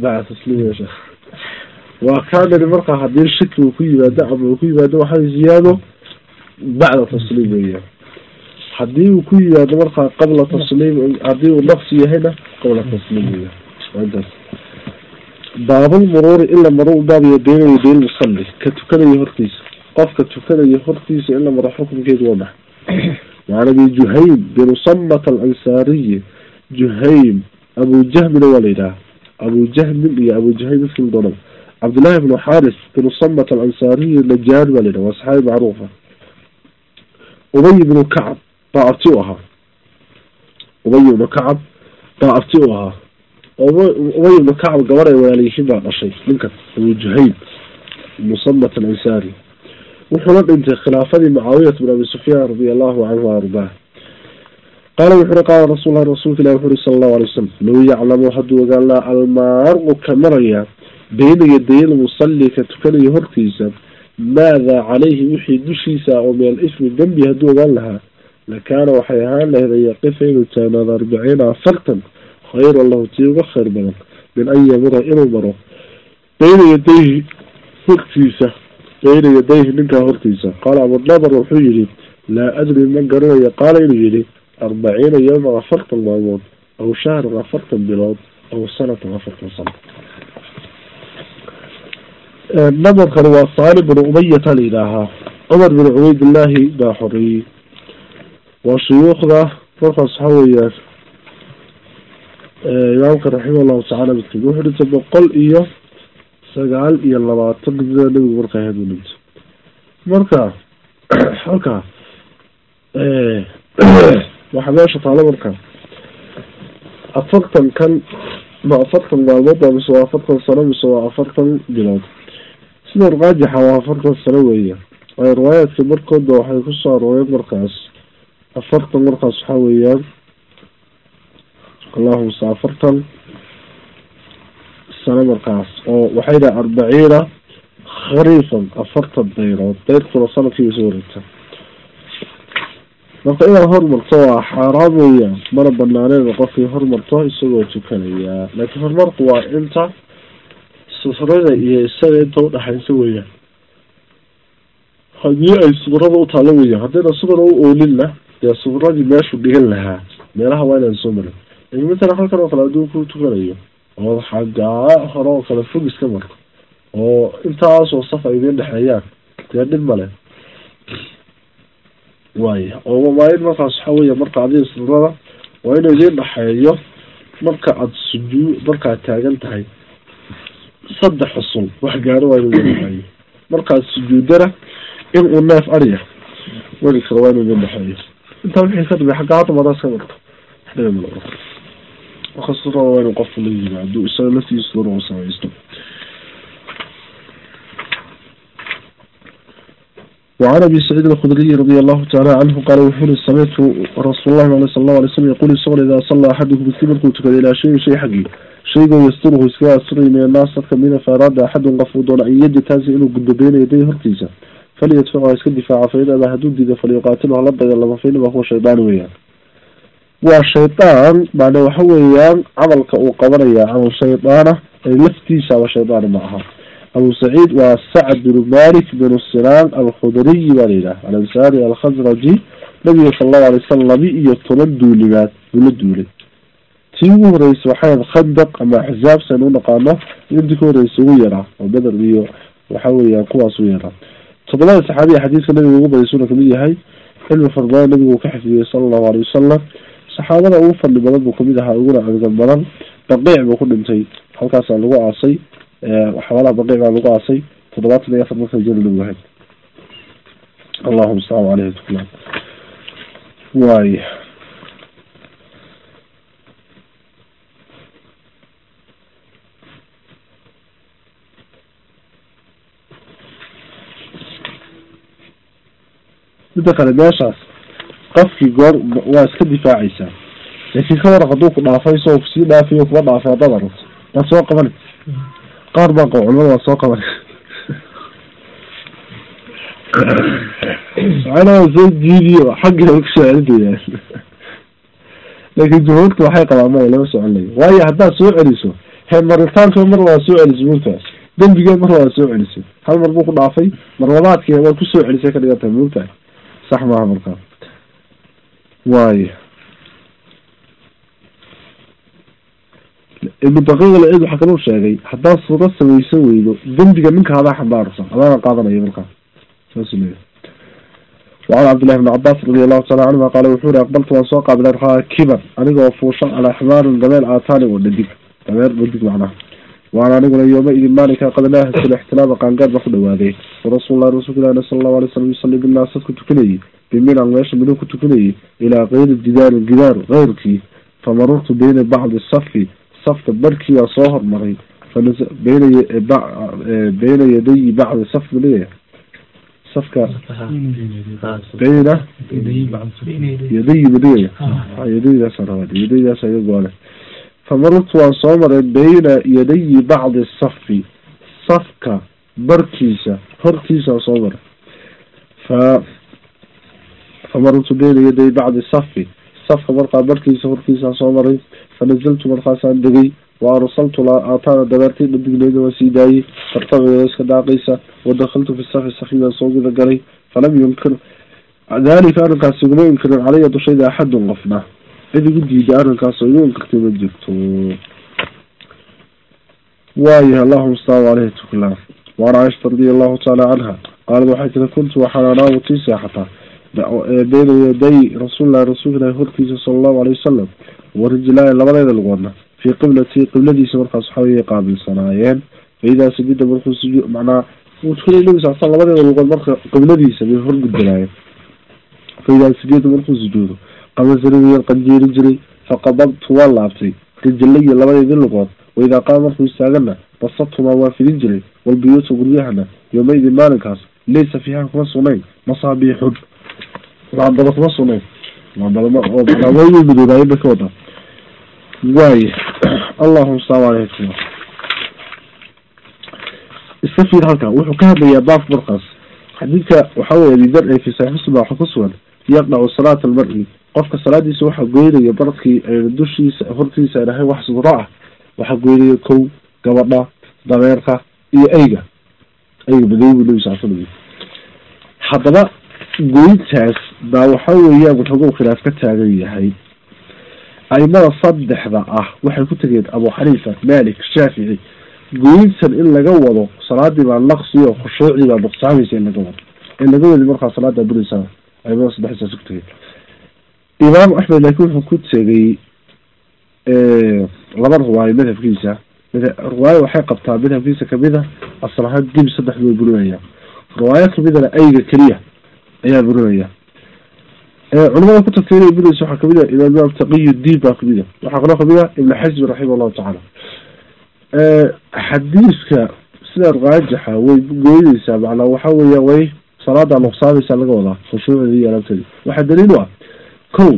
bacda tasliim ya sheekh waa kaanani marka haddii shaki uu ku yimaado ama uu ku yimaado waxaa ziyaado bacda tasliim weeyaan haddii uu ku yimaado markaa qabla tasliim haddii uu naqsi yahayna qabla tasliim weeyaan waa intaas baabulmuruuri in la maro u baabiyo beynayo beyn musalli ka tukanayo hortiisa qofka tukanayo juhaym binu samat alansaariyi juhaym abu jahmina waa la yidhaha. Abu jahmin iyo abu juhaym iskil doonaba cabdullahi bnu xaris binu samat alansaariyi najaan baa la yidhaha waa saxaabi macruufa. Ubay bnu kacab baa abti u ahaa. Ubay ibnu kacab baa abti u ahaa. Ubay ibnu kacab gabar ay walaalayihiin baa dhashay ninkan abu juhaym musamat alansaari wuxuuna dhintay khilaafadii mucaawiyat bin abi sufyaan radia allahu canhu ardaa qaala wuxuuri qaala rasuul lahi rasuulka ilahi wuxu uri sala allahu alay wasalam low yaclamu hadduu ogaan laha almaaru ka maraya beyna yaday lmusalli ka tukanayo hortiisa maadaa calayhi wixii dushiisa oo min alismi dembi hadduu ogaan lahaa lakaana waxay ahaan lahayd an yaqifa inuu taagnaado arbiciina afartan khayran lahu tii uga khayr badan min an yamura inuu maro beyna yadayhi hortiisa beyna yadayhi ninkaa hortiisa qaala abunadar wuxuu yihi laa adri ma garanayo qaala inuu yihi arbaciina yowman afartan maalmood aw shahran afartan bilood aw sanatan afartan sano nabarkan waa saalim binu umayata la yidhaahaa cumar bin cubaydillaahi baa xoreeyey waa shuyuukhda markaas waxa weeyaan imaamka raximah allahu tacala midkid wuxuu dhintay boqol iyo sagaal iyo labaatan mida nabigu markaa ahayd uu dhintay marka halkaa waxaa meesha taalo marka afartan kan ma afartan maalmood mise waa afartan sano mise waa afartan bilood. Sida raajixa waa afartan sano weeya riwaayaadka markooda waxay ku soo arooreen markaas. Afartan markaas waxaa weeyaan allahumse afartan sano markaas oo waxay dhaha arbaciina khariifan afartan dayrood dayrkuna sanadkiiba soo wareegta marka inaad hormarto waa xaaraam weeyaan. Mana banaaneeda qofkii hormarto isagoo tukanaya. Laakiin horumarku waa inta sufrada iyo isaga inta udhaxaysa weeyaan. Haddii ay sufrada utaalo weeyaan haddayna sufra u oolinna dee sufradii meeshu dhigan lahaa. Meelaha waa inaan soo marin. Matalan halkan oo kale hadduu ku tukanayo oo xaggaa hore oo kale fog iska marto oo intaasoo saf ay idiin dhexeeyaan dee dhib male waaya oo maayin markaas waxa weya marka adiga sufrada waa inuu idiin dhexeeyo marka aada sujuu markaad taagan tahay. Saddex xusul wax gaaro waa inuu dhexeeyo markaad sujuudana in uu neef ariya weli kale waa inuu idin dhexeeyo intaa wixii ka dambe xagga hadda madaas ka marto waxdhiga mala marka sufrada waa inuu qofku la yimaado isaga laftiisa sufra uu samaysto وعن ابي سعيد الخدري رضي الله تعالى عنه قال وحول سمعت رسول الله صلى الله عليه وسلم يقول الصغر اذا صلى احدكم بالكبر كنت الى شيء شيء حقي شيء يستره اسكا سري من الناس كمين فاراد احد قفوض ان يد تاسي انه قد بين يديه هرتيسا فليدفعها اسك الدفاع فإذا ما هدود دي فليقاتله على الضيق لما فإنما هو شيطان وياه والشيطان بعد وحويان عملك وقبريا عمل شيطانه لفتيسا وشيطان معها أبو سعيد وسعد بن مالك بن السنان الخضري وليلة الأنصاري الخزرجي نبي صلى الله عليه وسلم يطلب دولمات ولدولي تيمو رئيس وحيد خندق أما حزاب سنون قامة يمدكو رئيس ويرا وبدر بيو وحاول قواس ويرا تضلال الصحابية حديث النبي وقوم يسونا كمية هاي علم فرضان النبي وكحفي صلى الله عليه وسلم صحابة أوفر لبلد وكمية هاي عن البلد بقيع بكل انتي halkaas lagu aasay waxyaalaha baqiic baa lagu aasay toddobaatan iyo afar marka jir lagu yahay allahuma sal aleyh tukla waay. Midda kale meeshaas qofkii goor waa iska difaacaysaa laakiin ka waraq hadduu ku dhaafay isagoo ku sii dhaafiyo kuma dhaafay haddaad aragto waad soo qaban qaar baa qabo culimada waa soo qaban. Macnaha soo jiidiyo xaggiina ku soo celinayaan laakiin jumhuurta waxay qabaan maya lama soconayo waayo haddaad soo celiso he maritaanka mar waa soo celisay mulkaas dembigee mar waa soo celisay hal mar buu ku dhaafay marlabaadkii waad ku soo celisay ka dhigan tahay sax maaha markaa. Waayo ibnu daqiiq lcid waxaa kaluu sheegay haddaad suuro samaysan weydo dembiga ninka hadaa xambaarsan adaana qaadanaya markaa saas leeya وعن عبد الله بن عباس رضي الله تعالى عنهما قال وحوري أقبلت وأن سوق قبل راكبا أنا وفوشا على حمار جمال آتاني وددك جمال وددك معناه وأنا نقول يومئذ مالك قد ناهز في الاحتلام قان قد بخد وهذه ورسول الله رسول الله صلى الله عليه وسلم يصلي بالناس كنت كني بمن عن غيش منه كنت كني إلى غير الجدار الجدار غيرك فمررت بين بعض الصف safka barkiyaa soo hormaray beyna yaday bacdi safku leeyahay safka beyna yadayibu leeyahay yadaydaasa rabaad yadaydaas ayago leh famartu waan soo maray beyna yadayi bacdi safi safka barkiisa hortiisaan soo maray fa famartu beyna yaday bacdi safi safka markaa barkiisa horkiisaan soo maray. Fanazaltu markaasaan degay. Wa arsaltu aataana dabeertay dhadigneeda waa sii daayay. Tartabiga iska daaqaysa. Wadakhaltu fi safi safiibaan soo guda galay. Falam yunkir. Dalika arrinkaas iguma inkirin. Calaya dushayda axadun qofna. Cid igu diida arrinkaas oo igu inkirtay ma jirto. Waayaha allahuma staau caleyhi tukla waan caaisha radiallahu tacaala canha qaalad waxay tiri kuntu waxaan anaamu tii seexataa eedeeda yaday rasuulilahi rasuulkiilahi hortiisa sala allahu aleyh wasalam warijlaahi labadeeda lugoodna fii qiblatihi qibladiisa markaas waxa weeye qaabilsanaayeen faidaa sajida markuu suju macnaa uu nabi sal sl labadeeda lugood marka qibladiisa bay horgudbanaayeen faidaa sajida markuu sujuudo qabasaniyar qanjeeri jiray faqabadtu waa laabtay rijlayi labadeedii lugood waidaa qaama markuu istaagana basathumaa waa fidin jiray walbiyuuta guryahana yomaydi maalinkaas laysa fiiha kuma sugnayn masaabiixun lacdaba kama sugnayn lacdaba oo macnaa waa madoobaaye ka wadaa waay allahuma mustacaan aleykum iska fiir halkan wuxuu ka hadlayaa baabka markaas. Xadiidka waxaa weye abi dar fi saxiix muslim waxaa ku sugan yaqdacu salaata almar-i qofka salaadiisa waxaa goynaya baradkii dushiisa hortiisa aan ahay wax sudro ah waxaa goynaya kow gabadha dabeerka iyo eyga. Eyga badaybu nabi sal slam haddaba goyntaas baa waxa weeyaan wuxugu khilaaf ka taagan yahay. Aimada saddexda ah waxay ku tegeen abu xaniifa malik shaafici. Goyntan in laga wado salaadii baa naqsi oo khushuucii baa nuqsaamaysa in laga wado. In laga wadi markaa salaada buraysaa aimada saddexdaas ku tegeen imaam axmed laakiin wuxuu ku tegay laba riwaayo madhabkiisa. Riwaayo waxay qabtaa madhabkiisa ka mid a asal ahaan gebi saddexdu way burinaya riwaayo kamidana ayga keliya ayaa burinaya culimada ku tagtay inay burinaysa waxaa ka mid a imaam taqiy diin baa ka mid a waxaa kaloo ka mid a ibn xasmi raximah allahu tacaala xadiiska sida raajixa way goynaysaa macnaa waxa weeya way salaada nuqsaamaysa laga wadaa khushuuceedii iyo alaabteedi waxaa daliil u ah kow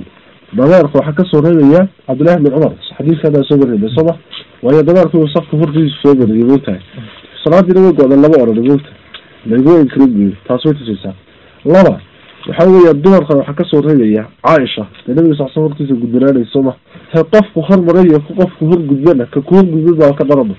dameerka waxaa ka soo reebaya cabdillahi bn cumar. Xadiidkaana soo marreebay sooma waayo dameerka uu safka hortiisa soo mariyay moogtahay salaadiina way go-da lama odhan moogta lagu inkrin buyi taas way tusaysaa laba waxa weya dumarkan waxaa ka soo reebaya caaisha dee nabiga sal sl hortiisa gudbanaanay sooma he qofku hormaray iyo qofku horgudbana ka ku horgudban baa ka darama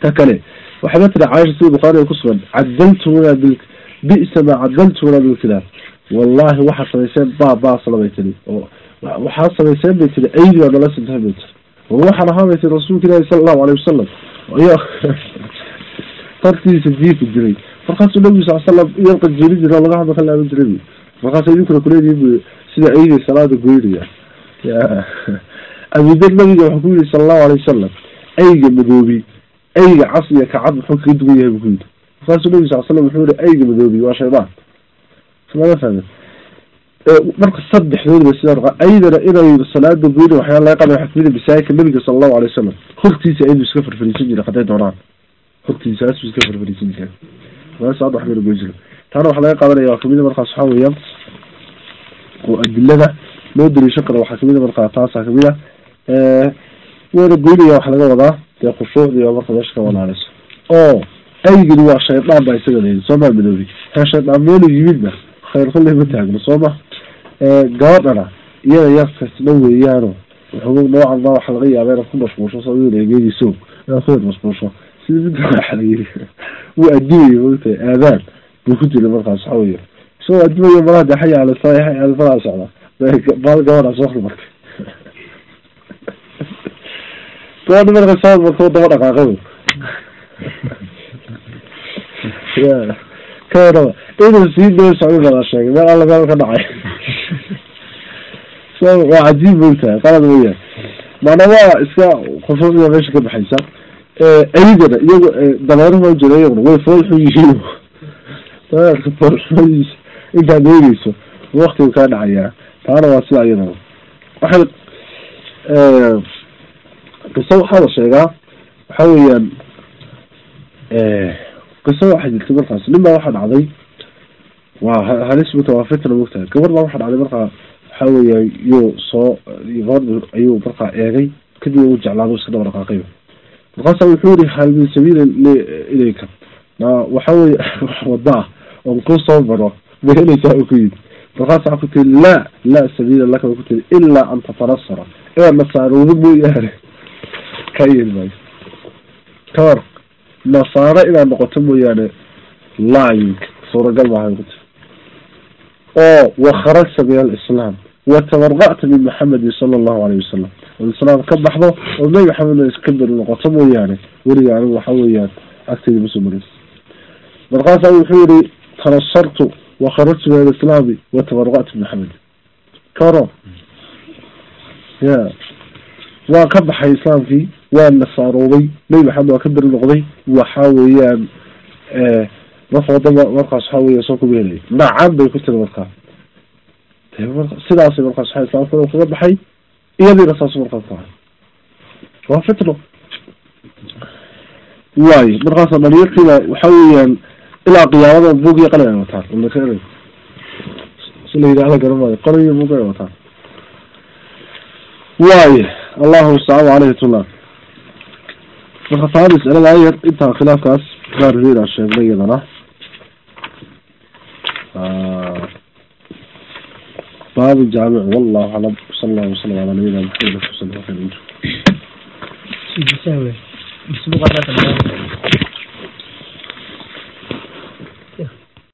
ta kale waxaaba tiri caaisha sida bukhaari ku sugan cadaltumuna bil bisa maa cadaltumuna bilkilaab wallahi waxaad samayseen baa baasla bay tiri. Oo waxaad samayseen bay tiri aydi baa nala sintahay bay tiri. Waxaan ahaa bay tiri rasuulka ilaahi sala allahu alayh wasalam iyo tartiisa biiku jiray markaasuu nabigu sal slam iyan qajeeli jira laga hadla ka laaban jiray bu markaas idinkuna kuleedihin bu sida aydi salaada goynaya abudar nabiga wuxuu ku yihi sala allahu alay wasalam ayga madoobi ayga cas iyo kacad muxuu kaga dugan yahay bu ku yidhi markaasuu nabigu sal slam wuxuu yihi ayga madoobi waa shaydaan laga fahme marka saddexdoodba sida aydana inay salaada goyna waxyaa laga qaba waxaa ka mid masaajidka nabiga sala allahu alay wasalam hortiisa ayadu iska farfariisan jira haday doonaan hortiisa asu iska farfariisan jira saad wax mala goyn jira taana waxaa laga qaadanaya waa kamida markaas waxaa weeyaan oo adilada loo daliishan karo waxaa kamida markaa taasa ka mid a wayna goynaya waxa laga wadaa dee khushuucdii marka meesha ka walaaleyso oo aygani waa shaydaan baa isaga leeyihi soomaa madoobi hee shaydaan meelu yimidna khayr kulley ma taagno sooma gabadhana iyada yarkasna weeyaano. Wuxuu noocan ma waxa laga yaaba inaad ku mashquulsho soo eegeyso inaad ku mashquulsho la yiri wuu adimaya mogtahay aadaan buu ku jira markaas waxa weya isagoo adimayo malaha de xaya ala xaya ala falaa socda baal gabadha soo hormartay gabadha marka soo hormartay daba dhaqaaqay ya ka inuu sii daba socdo baa la sheegay meel alla meel ka dhacay so waa cajiib mogtahay qalad weeyaan maana waa iska khushuucda meesha ka baxaysa aydana iyagu dameeruhu jira iyaguna way foolxun yihiin. Foolxumadiisa intaad eegeyso waktigu kaa dhacayaa taana waa sida iyadana. Waxay qiso waxaa la sheegaa waxa weeyaan qiso waxaa jirtay markaas. Nin baa waxaa dhacday. Waa halis mata waa fitna mogtahay gabar baa waxaa dhacday markaa waxa weeya yuu soo ayuu markaa eegay. Kadib u jeclaado iska daba dhaqaaqay markaasa wuxuu yihi hal min sabiila ilayka. Waxa weye wada ah oon ku soo maro ma helaysaa u ku yidhi. Markaas waxaa ku tiri laa laa sabiila laka ku tiri ilaa an tatanasara inaad nasaaroodo mooyaane ka yeeli maayo kawar nasaaro inaad noqoto mooyaane laayinka suuragal maaha ku tiri. Oo wakharajta min alislaam watabara'ta min maxamedin sala allahu alayh wasalam oo islaam ka baxdo oo nabi maxamed iska beri noqoto mooyaane weliga anigu waxa weeyaan agteyda masoo mareysa markaasaa wuxuu yihi tanasartu wakharajtu min alislaami watabara'tu min maxamed. Karo. Ya. Waa ka baxay islaamkii waa nasaaroobay nabi maxamed waa ka beri noqday waxa weeyaan marka wadama markaas waxa weya soo kuma helay. Nacam bay ku tiri markaa. Sidaasay markaas waa islaamka kaga baxay iyadiina saas markaas waa fitno waayo markaasa dhalinyartiina waxa weeyaan ilaa qiyaamada bug iyo qalin ay wataan. Si la yidhaahda garamaayo qalin iyo bug ay wataan. Waayo allahu mustacaan aleyhi tula marka taa mas'alada ayar intaa khilaafkaas aan sheegnay iyadana باب الجامع والله أعلم صلى الله وسلم على نبينا محمد صلى الله عليه وسلم.